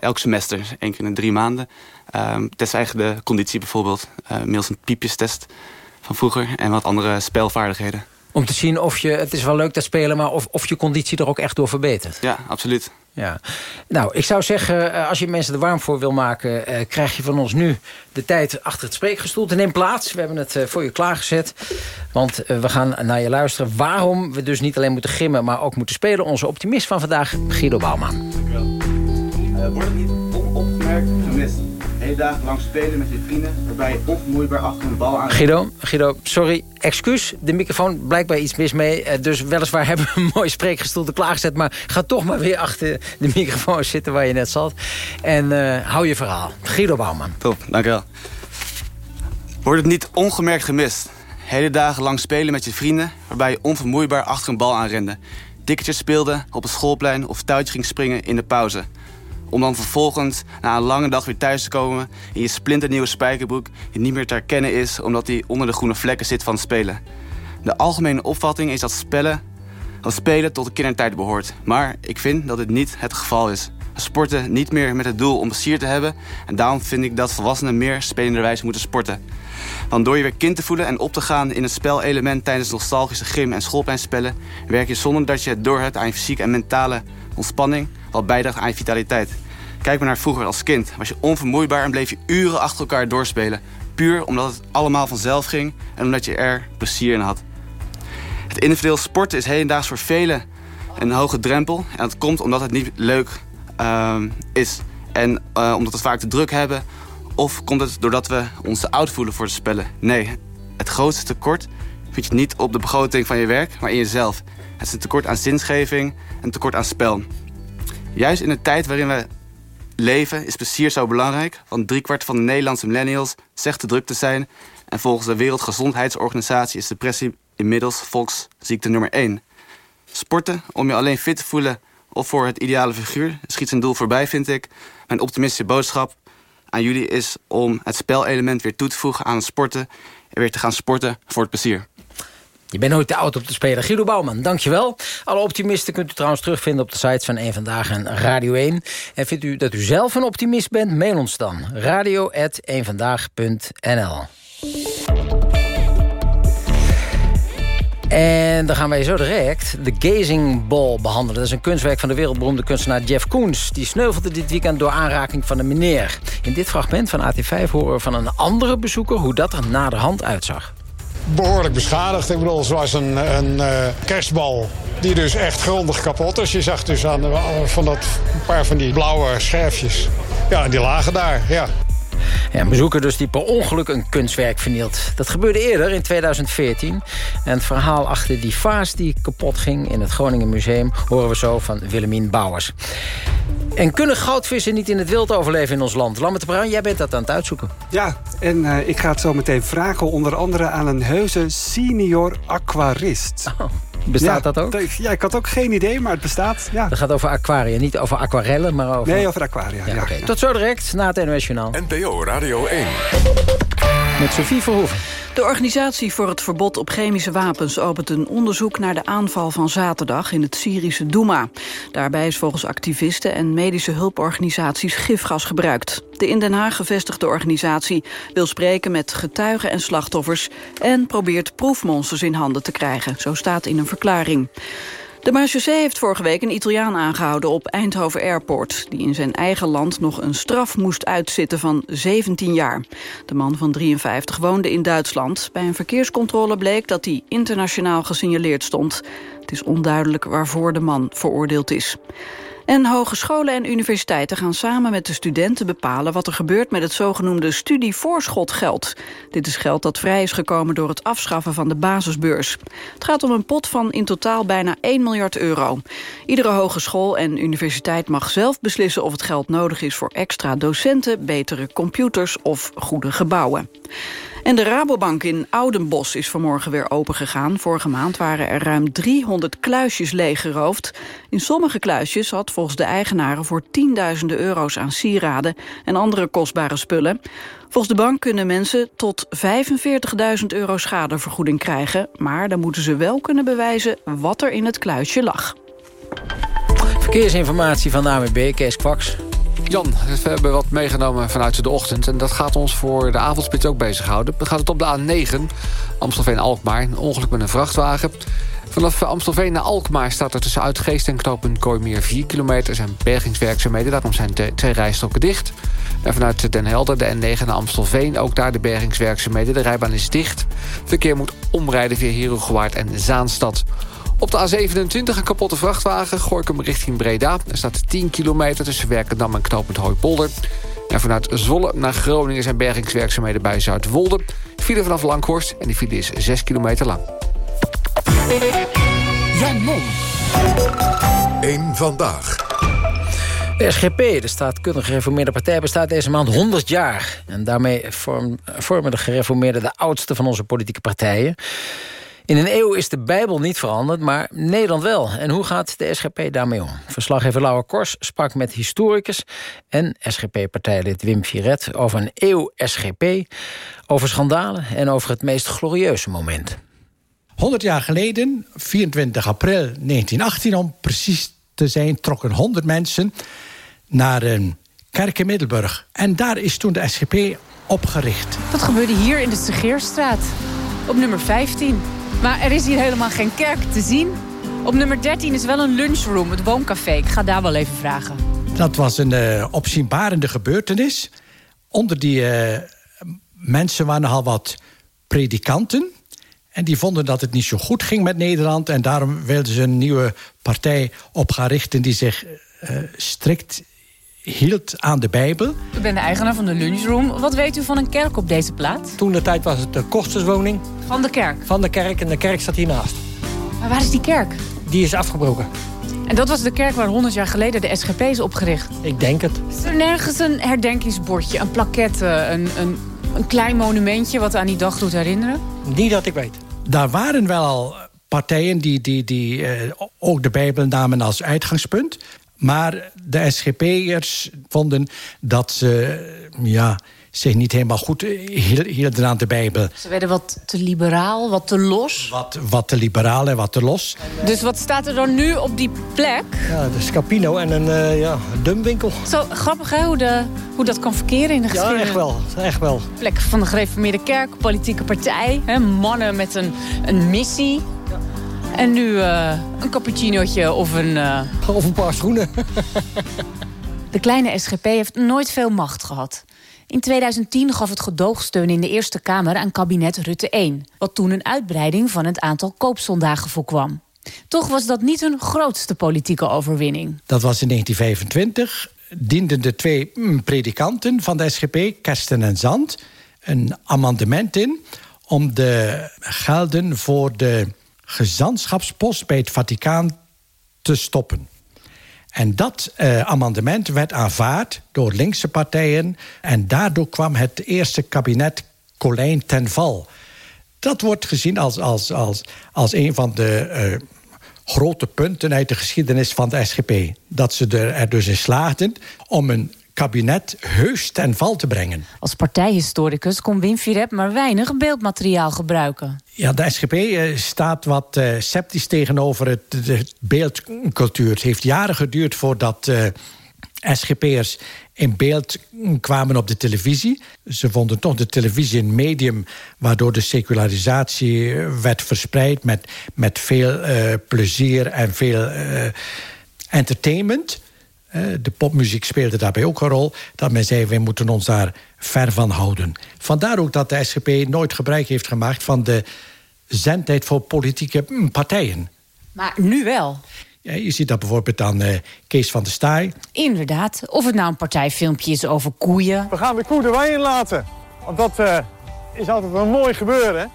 elk semester. één keer in drie maanden. Um, test eigenlijk de conditie bijvoorbeeld. Uh, middels een piepjestest van vroeger. En wat andere spelvaardigheden. Om te zien of je, het is wel leuk dat spelen... maar of, of je conditie er ook echt door verbetert. Ja, absoluut. Ja. Nou, ik zou zeggen, eh, als je mensen er warm voor wil maken... Uh, krijg je van ons nu de tijd achter het spreekgestoelte. Neem plaats, we hebben het uh, voor je klaargezet. Want we gaan naar je luisteren. Waarom we dus niet alleen moeten gimmen, maar ook moeten spelen. Onze optimist van vandaag, Guido Bouwman. Dank u wel. wordt het niet onopgemerkt gemist? Hele dagen lang spelen met je vrienden... waarbij je onvermoeibaar achter een bal aan... Guido, Guido, sorry, excuus. De microfoon blijkbaar iets mis mee. Uh, dus weliswaar hebben we een mooi spreekgestoelte klaargezet... maar ga toch maar weer achter de microfoon zitten waar je net zat. En uh, hou je verhaal. Guido Bouwman. Top, dankjewel. Wordt het niet ongemerkt gemist? Hele dagen lang spelen met je vrienden... waarbij je onvermoeibaar achter een bal aanrende. Dikketjes speelde op het schoolplein of touwtje ging springen in de pauze... Om dan vervolgens na een lange dag weer thuis te komen... in je splinternieuwe spijkerbroek die niet meer te herkennen is... omdat die onder de groene vlekken zit van het spelen. De algemene opvatting is dat spelen, dat spelen tot de kindertijd behoort. Maar ik vind dat dit niet het geval is. sporten niet meer met het doel om plezier te hebben. En daarom vind ik dat volwassenen meer spelenderwijs moeten sporten. Want door je weer kind te voelen en op te gaan in het spelelement tijdens nostalgische gym- en schoolpleinspellen, werk je zonder dat je het doorhebt aan je fysieke en mentale ontspanning, wat bijdraagt aan je vitaliteit. Kijk maar naar vroeger als kind. Was je onvermoeibaar en bleef je uren achter elkaar doorspelen. Puur omdat het allemaal vanzelf ging en omdat je er plezier in had. Het individueel sporten is hedendaags voor velen een hoge drempel. En dat komt omdat het niet leuk ehm, is. En uh, omdat we het vaak te druk hebben. Of komt het doordat we ons te oud voelen voor de spellen? Nee, het grootste tekort vind je niet op de begroting van je werk, maar in jezelf. Het is een tekort aan zinsgeving en een tekort aan spel. Juist in de tijd waarin we leven is plezier zo belangrijk. Want driekwart van de Nederlandse millennials zegt te druk te zijn. En volgens de Wereldgezondheidsorganisatie is depressie inmiddels volksziekte nummer 1. Sporten om je alleen fit te voelen of voor het ideale figuur schiet zijn doel voorbij, vind ik. Mijn optimistische boodschap aan jullie is om het spelelement weer toe te voegen aan het sporten. En weer te gaan sporten voor het plezier. Je bent nooit te oud op te spelen. Guido Bouwman, dankjewel. Alle optimisten kunt u trouwens terugvinden op de sites van 1 Vandaag en Radio 1. En vindt u dat u zelf een optimist bent? Mail ons dan. radio.eenvandaag.nl En dan gaan wij zo direct de Gazing Ball behandelen. Dat is een kunstwerk van de wereldberoemde kunstenaar Jeff Koons. Die sneuvelde dit weekend door aanraking van een meneer. In dit fragment van AT5 horen we van een andere bezoeker... hoe dat er naderhand uitzag. Behoorlijk beschadigd. Ik bedoel, zoals een, een uh, kerstbal die dus echt grondig kapot is. Je zag dus aan van dat, een paar van die blauwe scherfjes. Ja, die lagen daar, ja. Ja, een bezoeker dus die per ongeluk een kunstwerk vernielt. Dat gebeurde eerder, in 2014. En het verhaal achter die vaas die kapot ging in het Groningen Museum... horen we zo van Willemien Bouwers. En kunnen goudvissen niet in het wild overleven in ons land? Lambert de Bruin, jij bent dat aan het uitzoeken. Ja, en uh, ik ga het zo meteen vragen onder andere aan een heuse senior aquarist. Oh. Bestaat ja, dat ook? Ja, ik had ook geen idee, maar het bestaat. Ja. Dat gaat over aquaria, niet over aquarellen, maar over... Nee, over aquaria, ja. Okay. Tot zo direct, na het NOS Journaal. NPO Radio 1. Met Sophie Verhoeven. De Organisatie voor het Verbod op Chemische Wapens opent een onderzoek naar de aanval van zaterdag in het Syrische Douma. Daarbij is volgens activisten en medische hulporganisaties gifgas gebruikt. De in Den Haag gevestigde organisatie wil spreken met getuigen en slachtoffers en probeert proefmonsters in handen te krijgen, zo staat in een verklaring. De marechaussee heeft vorige week een Italiaan aangehouden op Eindhoven Airport... die in zijn eigen land nog een straf moest uitzitten van 17 jaar. De man van 53 woonde in Duitsland. Bij een verkeerscontrole bleek dat hij internationaal gesignaleerd stond. Het is onduidelijk waarvoor de man veroordeeld is. En hogescholen en universiteiten gaan samen met de studenten bepalen... wat er gebeurt met het zogenoemde studievoorschotgeld. Dit is geld dat vrij is gekomen door het afschaffen van de basisbeurs. Het gaat om een pot van in totaal bijna 1 miljard euro. Iedere hogeschool en universiteit mag zelf beslissen... of het geld nodig is voor extra docenten, betere computers of goede gebouwen. En de Rabobank in Oudenbos is vanmorgen weer opengegaan. Vorige maand waren er ruim 300 kluisjes leeggeroofd. In sommige kluisjes had volgens de eigenaren voor tienduizenden euro's aan sieraden en andere kostbare spullen. Volgens de bank kunnen mensen tot 45.000 euro schadevergoeding krijgen. Maar dan moeten ze wel kunnen bewijzen wat er in het kluisje lag. Verkeersinformatie van de AWB. Jan, we hebben wat meegenomen vanuit de ochtend... en dat gaat ons voor de avondspits ook bezighouden. Dan gaat het op de A9, Amstelveen-Alkmaar. Een ongeluk met een vrachtwagen. Vanaf Amstelveen naar Alkmaar staat er tussen Uitgeest en knooppunt Kooimeer 4 kilometer. zijn bergingswerkzaamheden, daarom zijn twee rijstroken dicht. En vanuit Den Helder, de N9 naar Amstelveen, ook daar de bergingswerkzaamheden. De rijbaan is dicht. Verkeer moet omrijden via Herugewaard en Zaanstad. Op de A27 een kapotte vrachtwagen. Gooi ik hem richting Breda. Er staat 10 kilometer tussen Werkendam en knooppunt Hooipolder. En vanuit Zwolle naar Groningen zijn bergingswerkzaamheden bij Zuidwolde. File vanaf Langhorst en die file is 6 kilometer lang. Jan Mom. Eén vandaag. De SGP, de staatkundig gereformeerde partij, bestaat deze maand 100 jaar. En daarmee vormen de gereformeerden de oudste van onze politieke partijen. In een eeuw is de Bijbel niet veranderd, maar Nederland wel. En hoe gaat de SGP daarmee om? Verslaggever Laura Kors sprak met historicus en SGP-partijlid Wim Viret... over een eeuw SGP, over schandalen en over het meest glorieuze moment. 100 jaar geleden, 24 april 1918 om precies te zijn... trokken 100 mensen naar een kerk in Middelburg. En daar is toen de SGP opgericht. Dat gebeurde hier in de Segeerstraat, op nummer 15. Maar er is hier helemaal geen kerk te zien. Op nummer 13 is wel een lunchroom, het wooncafé. Ik ga daar wel even vragen. Dat was een uh, opzienbarende gebeurtenis. Onder die uh, mensen waren nogal wat predikanten. En die vonden dat het niet zo goed ging met Nederland. En daarom wilden ze een nieuwe partij op gaan richten... die zich uh, strikt hield aan de Bijbel. U bent de eigenaar van de lunchroom. Wat weet u van een kerk op deze plaats? Toen de tijd was het de kosterswoning. Van de kerk? Van de kerk en de kerk staat hiernaast. Maar waar is die kerk? Die is afgebroken. En dat was de kerk waar 100 jaar geleden de SGP is opgericht? Ik denk het. Is er nergens een herdenkingsbordje, een plaquette, een, een, een klein monumentje... wat aan die dag doet herinneren? Niet dat ik weet. Daar waren wel al partijen die, die, die uh, ook de Bijbel namen als uitgangspunt. Maar de SGP'ers vonden dat ze ja, zich niet helemaal goed hielden aan de Bijbel. Ze werden wat te liberaal, wat te los? Wat, wat te liberaal en wat te los. Dus wat staat er dan nu op die plek? Ja, de Scapino en een uh, ja, dumwinkel. Zo grappig hè, hoe, de, hoe dat kan verkeren in de geschiedenis. Ja, echt wel. Echt wel. Plek van de gereformeerde kerk, politieke partij. Hè, mannen met een, een missie. En nu uh, een cappuccinootje of een... Uh... Of een paar schoenen. de kleine SGP heeft nooit veel macht gehad. In 2010 gaf het gedoogsteun in de Eerste Kamer aan kabinet Rutte 1... wat toen een uitbreiding van het aantal koopzondagen voorkwam. Toch was dat niet hun grootste politieke overwinning. Dat was in 1925. Dienden de twee mm, predikanten van de SGP, Kersten en Zand... een amendement in om de gelden voor de gezantschapspost bij het Vaticaan te stoppen. En dat uh, amendement werd aanvaard door linkse partijen... en daardoor kwam het eerste kabinet Colijn ten val. Dat wordt gezien als, als, als, als een van de uh, grote punten uit de geschiedenis van de SGP. Dat ze er, er dus in slaagden om een kabinet heus ten val te brengen. Als partijhistoricus kon Wim Virep maar weinig beeldmateriaal gebruiken. Ja, de SGP uh, staat wat uh, sceptisch tegenover het, de beeldcultuur. Het heeft jaren geduurd voordat uh, SGP'ers in beeld kwamen op de televisie. Ze vonden toch de televisie een medium... waardoor de secularisatie werd verspreid met, met veel plezier en veel entertainment... De popmuziek speelde daarbij ook een rol. Dat men zei, wij moeten ons daar ver van houden. Vandaar ook dat de SGP nooit gebruik heeft gemaakt... van de zendtijd voor politieke partijen. Maar nu wel. Ja, je ziet dat bijvoorbeeld aan uh, Kees van der Staaij. Inderdaad. Of het nou een partijfilmpje is over koeien. We gaan de koe de wei laten. Want dat uh, is altijd een mooi gebeuren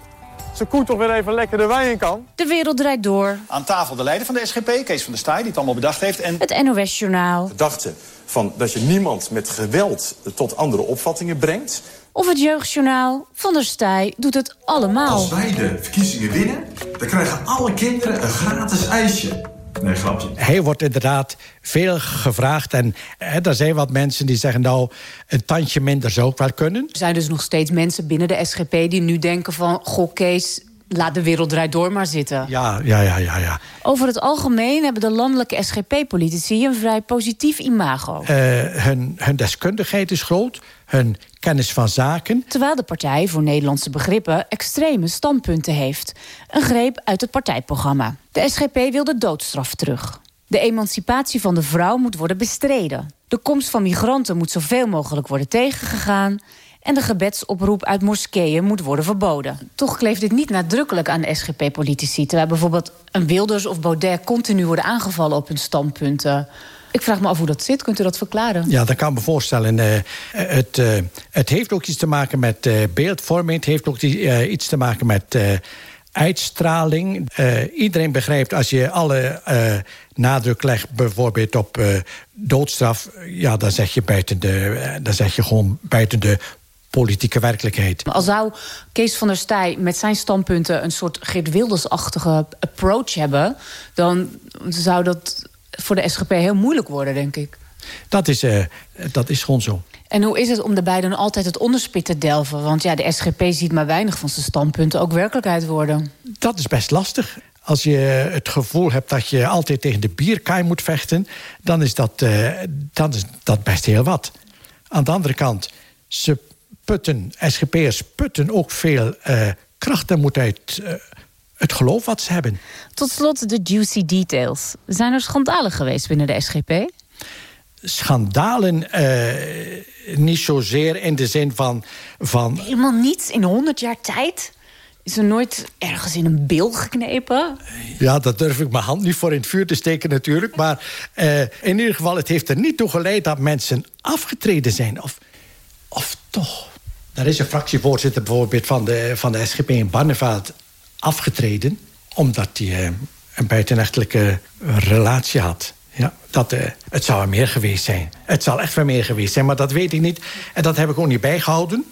zijn koe toch weer even lekker de wei in kan. De wereld draait door. Aan tafel de leider van de SGP, Kees van der Staaij, die het allemaal bedacht heeft. En het NOS-journaal. Gedachte van dat je niemand met geweld tot andere opvattingen brengt. Of het Jeugdjournaal. Van der Staaij doet het allemaal. Als wij de verkiezingen winnen, dan krijgen alle kinderen een gratis ijsje. Nee, grapje. Hij wordt inderdaad veel gevraagd. En hè, er zijn wat mensen die zeggen... nou, een tandje minder zou ook wel kunnen. Er zijn dus nog steeds mensen binnen de SGP die nu denken van... goh, Kees, laat de wereld draait door maar zitten. Ja, ja, ja, ja. ja. Over het algemeen hebben de landelijke SGP-politici... een vrij positief imago. Uh, hun, hun deskundigheid is groot, hun kennis van zaken. Terwijl de partij voor Nederlandse begrippen extreme standpunten heeft. Een greep uit het partijprogramma. De SGP wil de doodstraf terug. De emancipatie van de vrouw moet worden bestreden. De komst van migranten moet zoveel mogelijk worden tegengegaan en de gebedsoproep uit moskeeën moet worden verboden. Toch kleeft dit niet nadrukkelijk aan de SGP-politici... terwijl bijvoorbeeld een Wilders of Baudet continu worden aangevallen op hun standpunten. Ik vraag me af hoe dat zit. Kunt u dat verklaren? Ja, dat kan ik me voorstellen. Uh, het, uh, het heeft ook iets te maken met uh, beeldvorming. Het heeft ook iets te maken met uitstraling. iedereen begrijpt als je alle nadruk legt bijvoorbeeld op doodstraf... ja, dan zeg je, buiten de, dan zeg je gewoon buiten de politieke werkelijkheid. Al zou Kees van der Staaij met zijn standpunten... een soort Geert Wilders-achtige approach hebben... dan zou dat voor de SGP heel moeilijk worden, denk ik. Dat is, uh, dat is gewoon zo. En hoe is het om de beiden altijd het onderspit te delven? Want ja, de SGP ziet maar weinig van zijn standpunten ook werkelijkheid worden. Dat is best lastig. Als je het gevoel hebt dat je altijd tegen de bierkaai moet vechten... dan is dat, uh, dan is dat best heel wat. Aan de andere kant, ze putten, SGP'ers putten ook veel uh, kracht en moet uit uh, het geloof wat ze hebben. Tot slot de juicy details. Zijn er schandalen geweest binnen de SGP? Schandalen niet zozeer in de zin van... van... Helemaal niets in 100 jaar tijd? Is er nooit ergens in een bil geknepen? Ja, dat durf ik mijn hand niet voor in het vuur te steken natuurlijk. Maar uh, in ieder geval, het heeft er niet toe geleid... dat mensen afgetreden zijn. Of, of toch? Daar is een fractievoorzitter bijvoorbeeld van de, van de SGP in Barneveld afgetreden... omdat hij uh, een buitenechtelijke relatie had. Ja, dat, uh, het zou er meer geweest zijn. Het zal echt wel meer geweest zijn, maar dat weet ik niet. En dat heb ik ook niet bijgehouden...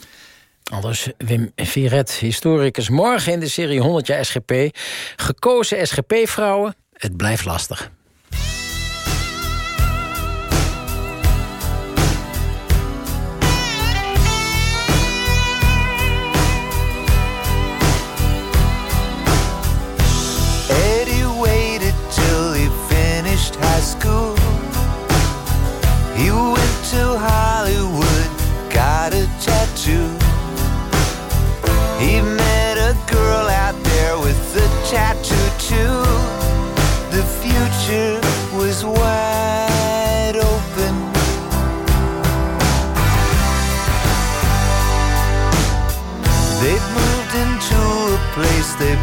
Anders Wim Viret, historicus. Morgen in de serie 100 jaar SGP. Gekozen SGP-vrouwen. Het blijft lastig. Hollywood, got a tattoo. He met a girl out there with a tattoo too. The future was wide open. They'd moved into a place they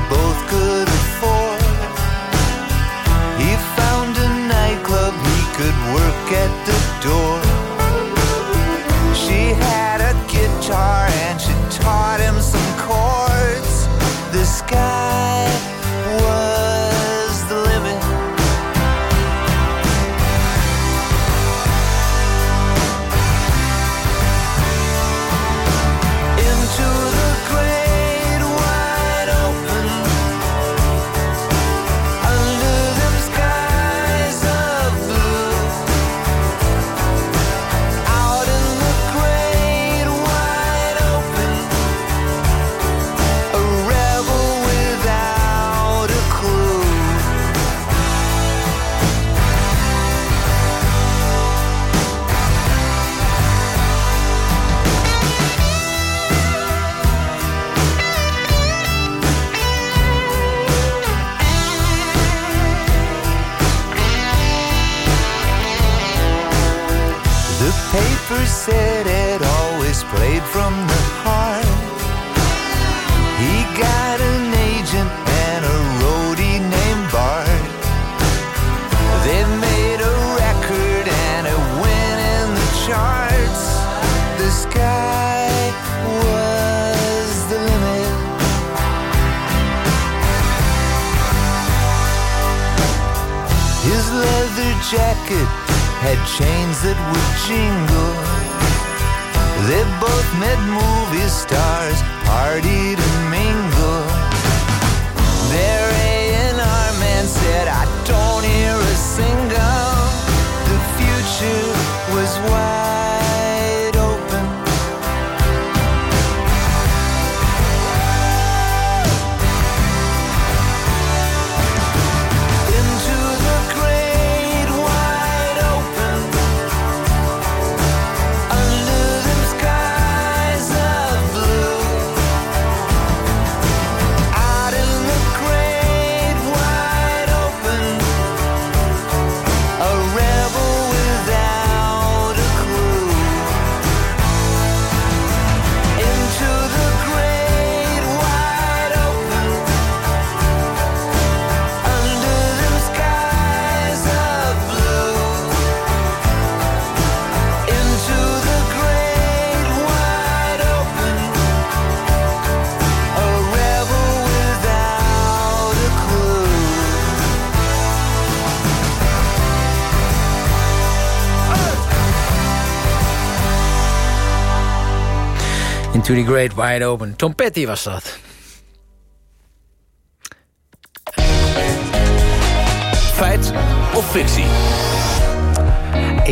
Into the Great Wide Open. Tom Petty was dat.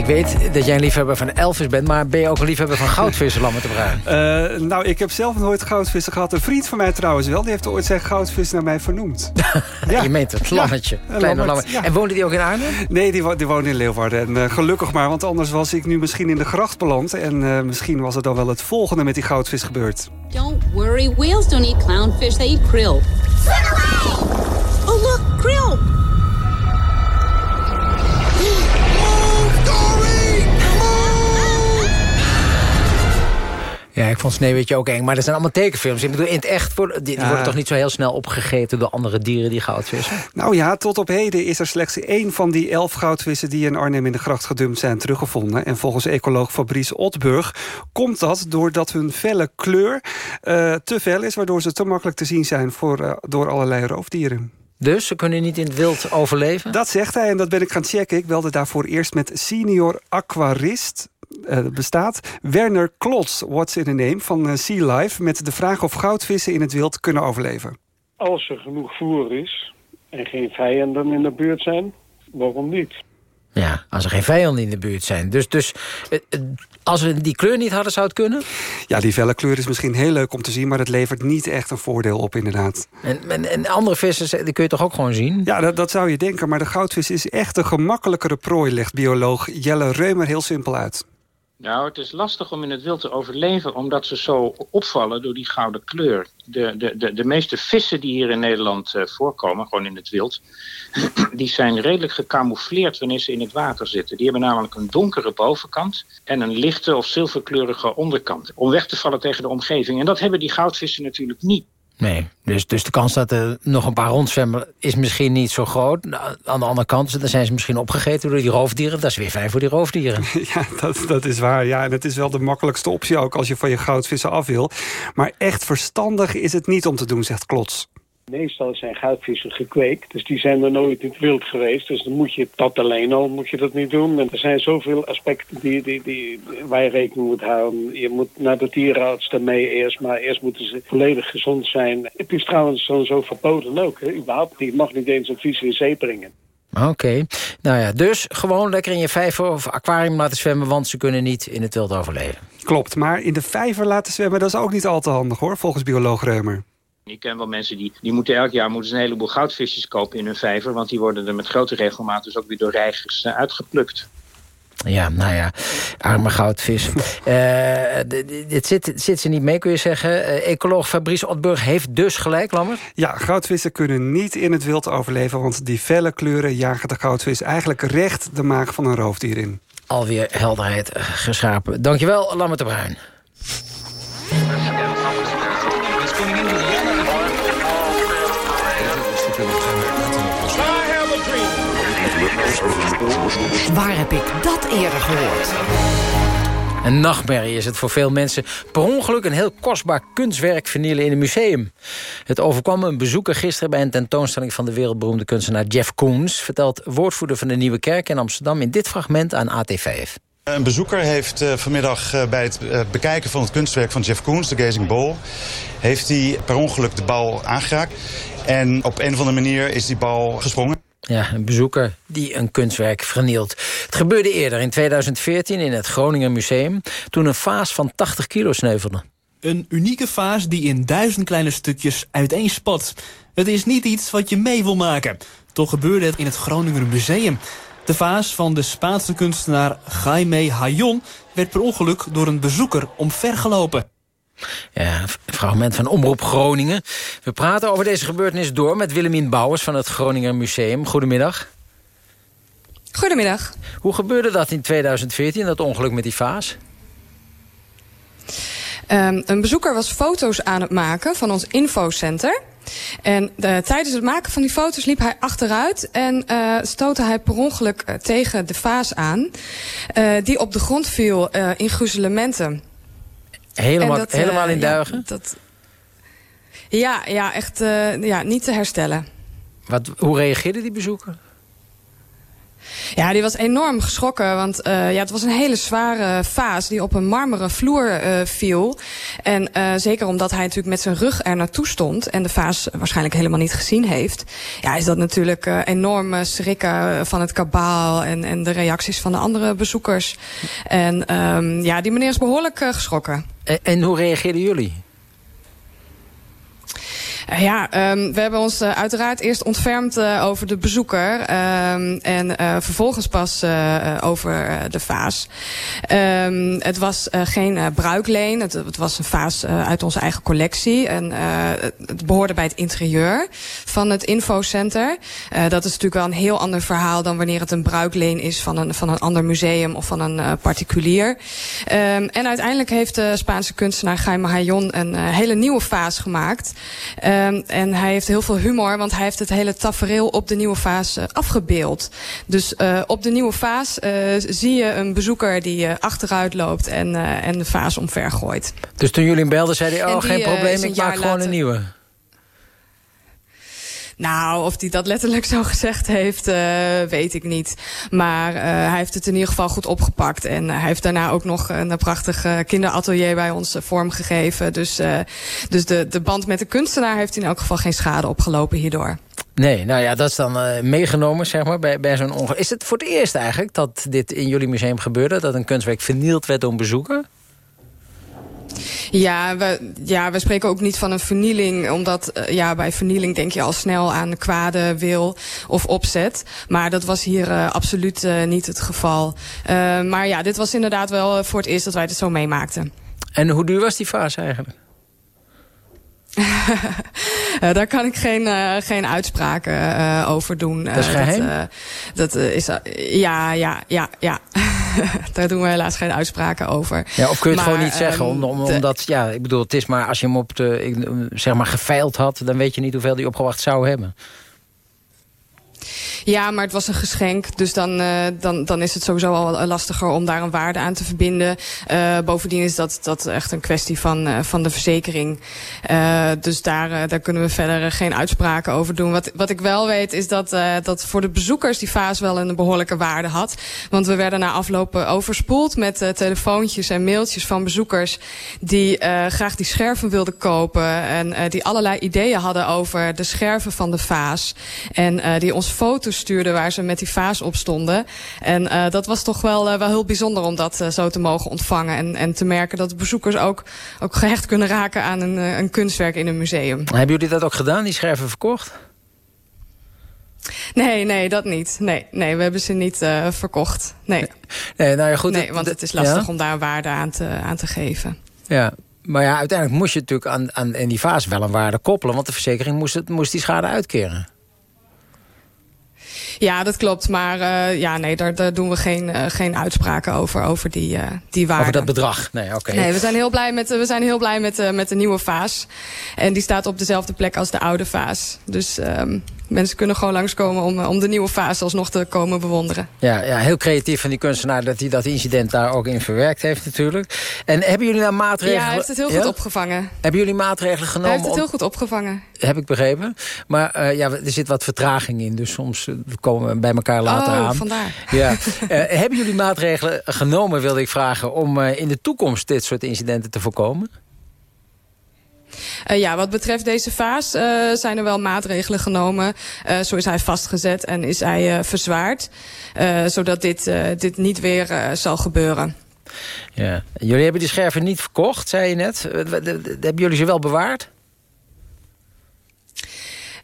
Weet dat jij een liefhebber van Elvis bent... maar ben je ook een liefhebber van goudvissen, Lammert de Bruin? Uh, nou, ik heb zelf nooit goudvissen gehad. Een vriend van mij trouwens wel. Die heeft ooit zijn goudvis naar mij vernoemd. ja. Je meent het, Lammetje. Ja, Kleine Lammert. Ja. En woonde die ook in Arnhem? Nee, die, wo die woonde in Leeuwarden. En uh, gelukkig maar, want anders was ik nu misschien in de gracht beland. En uh, misschien was het dan wel het volgende met die goudvis gebeurd. Don't worry, whales don't eat clownfish, they eat krill. Oh Ja, ik vond Sneeuwwitje ook eng. Maar dat zijn allemaal tekenfilms. Ik bedoel, in het echt worden, die, worden toch niet zo heel snel opgegeten... door andere dieren die goudvissen? Nou ja, tot op heden is er slechts één van die elf goudvissen... die in Arnhem in de gracht gedumpt zijn teruggevonden. En volgens ecoloog Fabrice Otburg komt dat doordat hun felle kleur eh, te fel is... waardoor ze te makkelijk te zien zijn voor, eh, door allerlei roofdieren. Dus ze kunnen niet in het wild overleven? Dat zegt hij en dat ben ik gaan checken. Ik belde daarvoor eerst met senior aquarist... eh, bestaat Werner Klots, What's in a Name, van eh, Sea Life... met de vraag of goudvissen in het wild kunnen overleven. Als er genoeg voer is en geen vijanden in de buurt zijn, waarom niet? Ja, als er geen vijanden in de buurt zijn. Dus, dus eh, als we die kleur niet hadden, zou het kunnen? Ja, die felle kleur is misschien heel leuk om te zien... maar het levert niet echt een voordeel op, inderdaad. En, en, en andere vissen, die kun je toch ook gewoon zien? Ja, dat, dat zou je denken, maar de goudvis is echt een gemakkelijkere prooi... legt bioloog Jelle Reumer heel simpel uit. Nou, het is lastig om in het wild te overleven omdat ze zo opvallen door die gouden kleur. De, de, de, de meeste vissen die hier in Nederland eh, voorkomen, gewoon in het wild, die zijn redelijk gecamoufleerd wanneer ze in het water zitten. Die hebben namelijk een donkere bovenkant en een lichte of zilverkleurige onderkant. Om weg te vallen tegen de omgeving. En dat hebben die goudvissen natuurlijk niet. Nee, dus, dus de kans dat er nog een paar rondzwemmen is misschien niet zo groot. Nou, Aan de andere kant dan zijn ze misschien opgegeten door die roofdieren. Dat is weer fijn voor die roofdieren. Ja, dat, dat is waar. Ja, en het is wel de makkelijkste optie ook als je van je goudvissen af wil. Maar echt verstandig is het niet om te doen, zegt Klots. Meestal zijn goudvissen gekweekt, dus die zijn er nooit in het wild geweest. Dus dan moet je dat alleen al moet je dat niet doen. En er zijn zoveel aspecten die, die, die, waar je rekening moet houden. Je moet naar de dierenarts daarmee eerst, maar eerst moeten ze volledig gezond zijn. Het is trouwens zo, zo verboden ook, hè, überhaupt. Die mag niet eens een vis in zee brengen. Oké, nou ja, dus gewoon lekker in je vijver of aquarium laten zwemmen... want ze kunnen niet in het wild overleven. Klopt, maar in de vijver laten zwemmen... dat is ook niet al te handig, hoor, volgens bioloog Reumer. Ik ken wel mensen die, die moeten elk jaar moeten een heleboel goudvisjes kopen in hun vijver. Want die worden er met grote regelmaat dus ook weer door reigers eh, uitgeplukt. Ja, nou ja, arme goudvis. Eh, d- dit zit, zit ze niet mee, kun je zeggen. Eh, ecoloog Fabrice Otburg heeft dus gelijk, Lammert? Ja, goudvissen kunnen niet in het wild overleven... want die felle kleuren jagen de goudvis eigenlijk recht de maag van een roofdier in. Alweer helderheid geschapen. Dankjewel, Lammert de Bruin. Waar heb ik dat eerder gehoord? Een nachtmerrie is het voor veel mensen per ongeluk een heel kostbaar kunstwerk vernielen in een museum. Het overkwam een bezoeker gisteren bij een tentoonstelling van de wereldberoemde kunstenaar Jeff Koons, vertelt woordvoerder van de Nieuwe Kerk in Amsterdam in dit fragment aan AT5. Een bezoeker heeft uh, vanmiddag uh, bij het uh, bekijken van het kunstwerk van Jeff Koons, de Gazing Ball, heeft hij per ongeluk de bal aangeraakt. En op een of andere manier is die bal gesprongen. Ja, een bezoeker die een kunstwerk vernielt. Het gebeurde eerder in 2014 in het Groninger Museum... toen een vaas van 80 kilo sneuvelde. Een unieke vaas die in duizend kleine stukjes uiteenspat. Het is niet iets wat je mee wil maken. Toch gebeurde het in het Groninger Museum. De vaas van de Spaanse kunstenaar Jaime Hayon... werd per ongeluk door een bezoeker omvergelopen. Ja, een fragment van Omroep Groningen. We praten over deze gebeurtenis door met Willemien Bouwers van het Groninger Museum. Goedemiddag. Goedemiddag. Hoe gebeurde dat in 2014, dat ongeluk met die vaas? Um, een bezoeker was foto's aan het maken van ons infocenter. En uh, tijdens het maken van die foto's liep hij achteruit en uh, stootte hij per ongeluk uh, tegen de vaas aan. die op de grond viel in gruzelementen. Helemaal, dat, helemaal in duigen? Ja, dat, ja, ja echt ja, niet te herstellen. Wat, hoe reageerde die bezoeker? Ja, die was enorm geschrokken, want uh, ja, het was een hele zware vaas die op een marmeren vloer uh, viel. En uh, zeker omdat hij natuurlijk met zijn rug er naartoe stond en de vaas waarschijnlijk helemaal niet gezien heeft, ja, is dat natuurlijk enorm schrikken van het kabaal en, en de reacties van de andere bezoekers. En um, ja, die meneer is behoorlijk geschrokken. En, en hoe reageerden jullie? Uh, ja, um, we hebben ons uh, uiteraard eerst ontfermd uh, over de bezoeker. Um, en vervolgens pas over de vaas. Um, het was geen bruikleen. Het, het, was een vaas uit onze eigen collectie. En het behoorde bij het interieur van het infocenter. dat is natuurlijk wel een heel ander verhaal dan wanneer het een bruikleen is van een, van een ander museum of van een particulier. en uiteindelijk heeft de Spaanse kunstenaar Jaime Hayon een hele nieuwe vaas gemaakt. En hij heeft heel veel humor, want hij heeft het hele tafereel op de nieuwe vaas uh, afgebeeld. Dus uh, op de nieuwe vaas uh, zie je een bezoeker die achteruit loopt en, en de vaas omver gooit. Dus toen jullie hem belden, zei hij, oh geen probleem, ik maak gewoon een nieuwe. Nou, of hij dat letterlijk zo gezegd heeft, uh, weet ik niet. Maar uh, hij heeft het in ieder geval goed opgepakt. En hij heeft daarna ook nog een prachtig kinderatelier bij ons vormgegeven. Dus, dus de, de band met de kunstenaar heeft in elk geval geen schade opgelopen hierdoor. Nee, nou ja, dat is dan meegenomen zeg maar, bij, bij zo'n ongeluk. Is het voor het eerst eigenlijk dat dit in jullie museum gebeurde? Dat een kunstwerk vernield werd door een bezoeker? Ja we, ja, we spreken ook niet van een vernieling. Omdat uh, ja, bij vernieling denk je al snel aan kwade wil of opzet. Maar dat was hier uh, absoluut uh, niet het geval. maar ja, dit was inderdaad wel voor het eerst dat wij het zo meemaakten. En hoe duur was die fase eigenlijk? uh, daar kan ik geen, uh, geen uitspraken uh, over doen. Dat is geheim? Dat, dat is, ja, ja, ja, ja. daar doen we helaas geen uitspraken over. Ja, of kun je het maar, gewoon niet zeggen? Om, om, de... Omdat, ja, ik bedoel, het is maar als je hem op de, zeg maar, geveild had... dan weet je niet hoeveel die opgewacht zou hebben. Ja, maar het was een geschenk. Dus dan, uh, dan, dan is het sowieso al lastiger om daar een waarde aan te verbinden. Uh, bovendien is dat, dat echt een kwestie van, uh, van de verzekering. dus daar, daar kunnen we verder geen uitspraken over doen. Wat, wat ik wel weet is dat, dat voor de bezoekers die vaas wel een behoorlijke waarde had. Want we werden na aflopen overspoeld met telefoontjes en mailtjes van bezoekers... die graag die scherven wilden kopen. En die allerlei ideeën hadden over de scherven van de vaas. En die ons foto's stuurden waar ze met die vaas op stonden. En uh, dat was toch wel, uh, wel heel bijzonder om dat uh, zo te mogen ontvangen. En, en te merken dat bezoekers ook, ook gehecht kunnen raken aan een, een kunstwerk in een museum. Hebben jullie dat ook gedaan, die scherven verkocht? Nee, nee, dat niet. Nee, nee we hebben ze niet uh, verkocht. Nee. nee, nou ja, goed. Nee, want het is lastig ja? om daar waarde aan te, aan te geven. Ja, maar ja, uiteindelijk moest je natuurlijk aan, aan in die vaas wel een waarde koppelen. Want de verzekering moest, het, moest die schade uitkeren. Ja, dat klopt. Maar uh, ja, nee, daar, daar doen we geen, uh, geen uitspraken over, over die, uh, die waarde. Over dat bedrag? Nee, oké. Okay. Nee, we zijn heel blij met, we zijn heel blij met, met de nieuwe vaas. En die staat op dezelfde plek als de oude vaas. Dus um, mensen kunnen gewoon langskomen om, om de nieuwe fase alsnog te komen bewonderen. Ja, ja, heel creatief van die kunstenaar dat hij dat incident daar ook in verwerkt heeft natuurlijk. En hebben jullie nou maatregelen... Ja, hij heeft het heel goed opgevangen. Hebben jullie maatregelen genomen? Hij heeft het heel goed opgevangen. Heb ik begrepen. Maar uh, ja, er zit wat vertraging in, dus soms komen we bij elkaar later oh, aan. vandaar. Ja. uh, hebben jullie maatregelen genomen, wilde ik vragen, om uh, in de toekomst dit soort incidenten te voorkomen? Uh, ja, wat betreft deze vaas uh, zijn er wel maatregelen genomen. Uh, zo is hij vastgezet en is hij verzwaard. zodat dit, dit niet weer zal gebeuren. Ja. Jullie hebben die scherven niet verkocht, zei je net. Hebben jullie ze wel bewaard?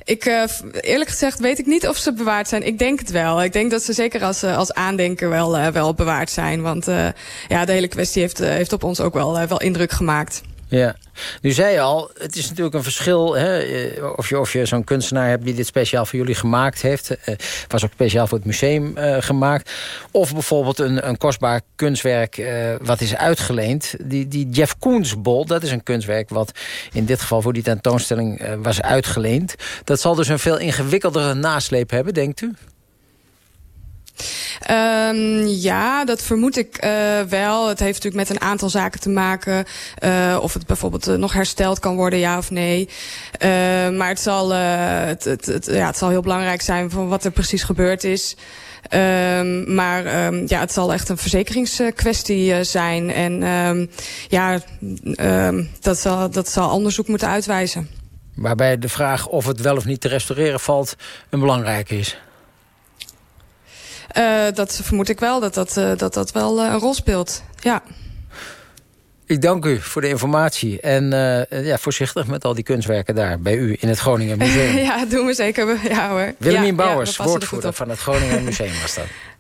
Ik, eerlijk gezegd weet ik niet of ze bewaard zijn. Ik denk het wel. Ik denk dat ze zeker als, als aandenken wel, wel bewaard zijn. Want ja, de hele kwestie heeft, heeft op ons ook wel, wel indruk gemaakt. Ja, nu zei je al, het is natuurlijk een verschil... Hè, eh, of je, of je zo'n kunstenaar hebt die dit speciaal voor jullie gemaakt heeft. Uh, was ook speciaal voor het museum uh, gemaakt. Of bijvoorbeeld een, een kostbaar kunstwerk uh, wat is uitgeleend. Die, die Jeff Koons bol, dat is een kunstwerk... wat in dit geval voor die tentoonstelling was uitgeleend. Dat zal dus een veel ingewikkeldere nasleep hebben, denkt u? Um, ja, dat vermoed ik uh, wel. Het heeft natuurlijk met een aantal zaken te maken. Uh, of het bijvoorbeeld uh, nog hersteld kan worden, ja of nee. maar het zal, het, het, ja, het zal heel belangrijk zijn van wat er precies gebeurd is. Ehm, maar ehm, ja, het zal echt een verzekeringskwestie eh, zijn. En ehm, ja, ehm, dat, zal, dat zal onderzoek moeten uitwijzen. Waarbij de vraag of het wel of niet te restaureren valt... een belangrijke is. Eh, dat vermoed ik wel, dat dat, eh, dat, dat wel eh, een rol speelt. Ja. Ik dank u voor de informatie. En ja, voorzichtig met al die kunstwerken daar bij u in het Groningen Museum. ja, doen we zeker. Ja hoor. Willemien ja, Bouwers, er woordvoerder van het Groningen Museum was dat.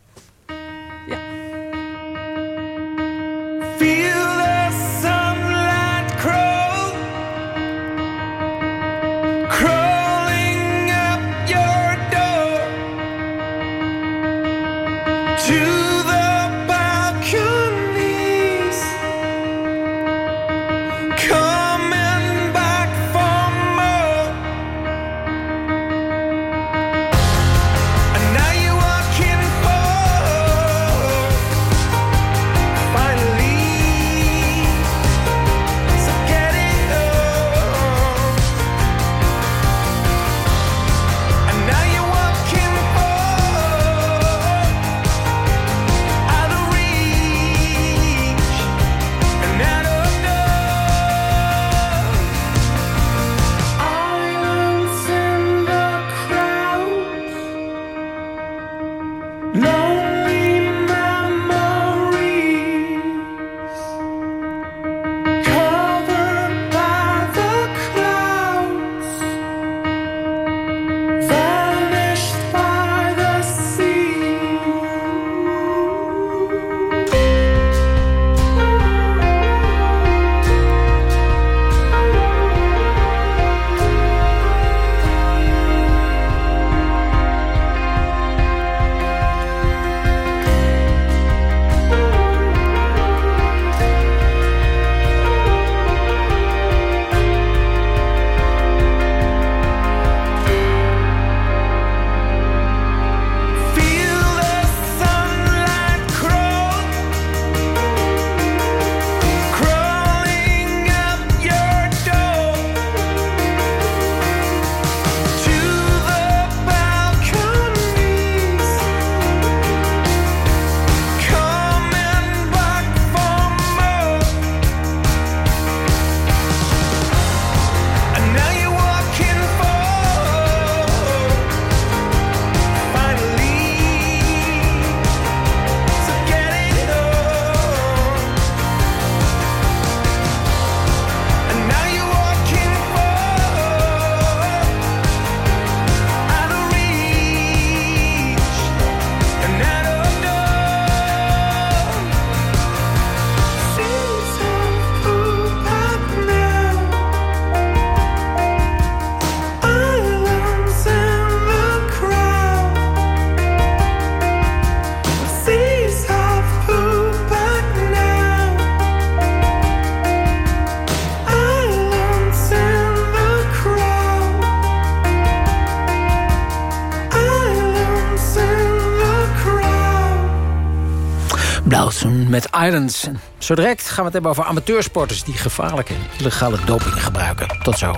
Islands. Gaan we het hebben over amateursporters... die gevaarlijke illegale doping gebruiken. Tot zo.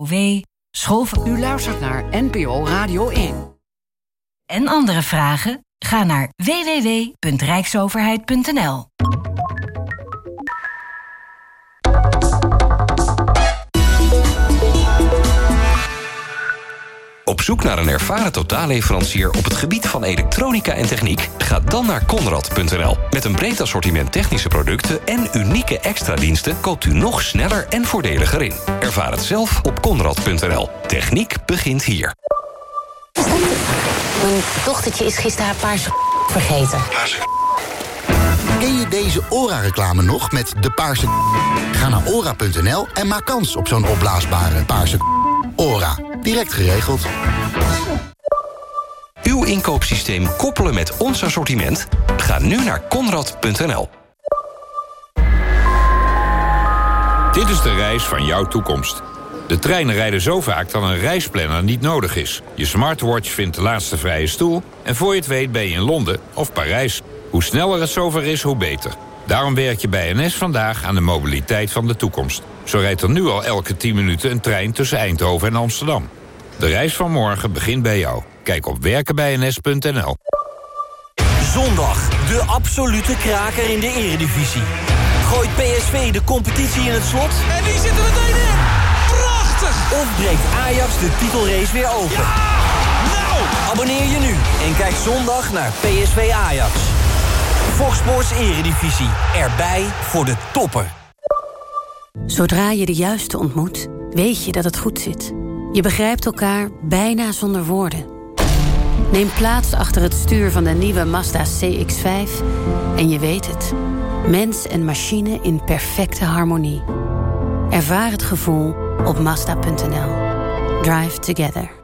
OV, schoolvakantie. U luistert naar NPO Radio 1. En andere vragen? Ga naar www.rijksoverheid.nl. zoek naar een ervaren totaalleverancier op het gebied van elektronica en techniek? Ga dan naar Conrad.nl. Met een breed assortiment technische producten en unieke extra diensten koopt u nog sneller en voordeliger in. Ervaar het zelf op Conrad.nl. Techniek begint hier. Mijn dochtertje is gisteren haar paarse vergeten. Ken je deze ORA-reclame nog met de paarse Ga naar ora.nl en maak kans op zo'n opblaasbare paarse ORA. Direct geregeld. Uw inkoopsysteem koppelen met ons assortiment? Ga nu naar Conrad.nl. Dit is de reis van jouw toekomst. De treinen rijden zo vaak dat een reisplanner niet nodig is. Je smartwatch vindt de laatste vrije stoel... en voor je het weet ben je in Londen of Parijs. Hoe sneller het zover is, hoe beter. Daarom werk je bij NS vandaag aan de mobiliteit van de toekomst. Zo rijdt er nu al elke 10 minuten een trein tussen Eindhoven en Amsterdam. De reis van morgen begint bij jou. Kijk op werkenbijns.nl. Zondag, de absolute kraker in de eredivisie. Gooit PSV de competitie in het slot? En die zitten meteen in! Prachtig! Of breekt Ajax de titelrace weer open? Nou! Abonneer je nu en kijk zondag naar PSV Ajax. Fox Sports Eredivisie. Erbij voor de toppen. Zodra je de juiste ontmoet, weet je dat het goed zit. Je begrijpt elkaar bijna zonder woorden. Neem plaats achter het stuur van de nieuwe Mazda CX-5 en je weet het. Mens en machine in perfecte harmonie. Ervaar het gevoel op Mazda.nl. Drive together.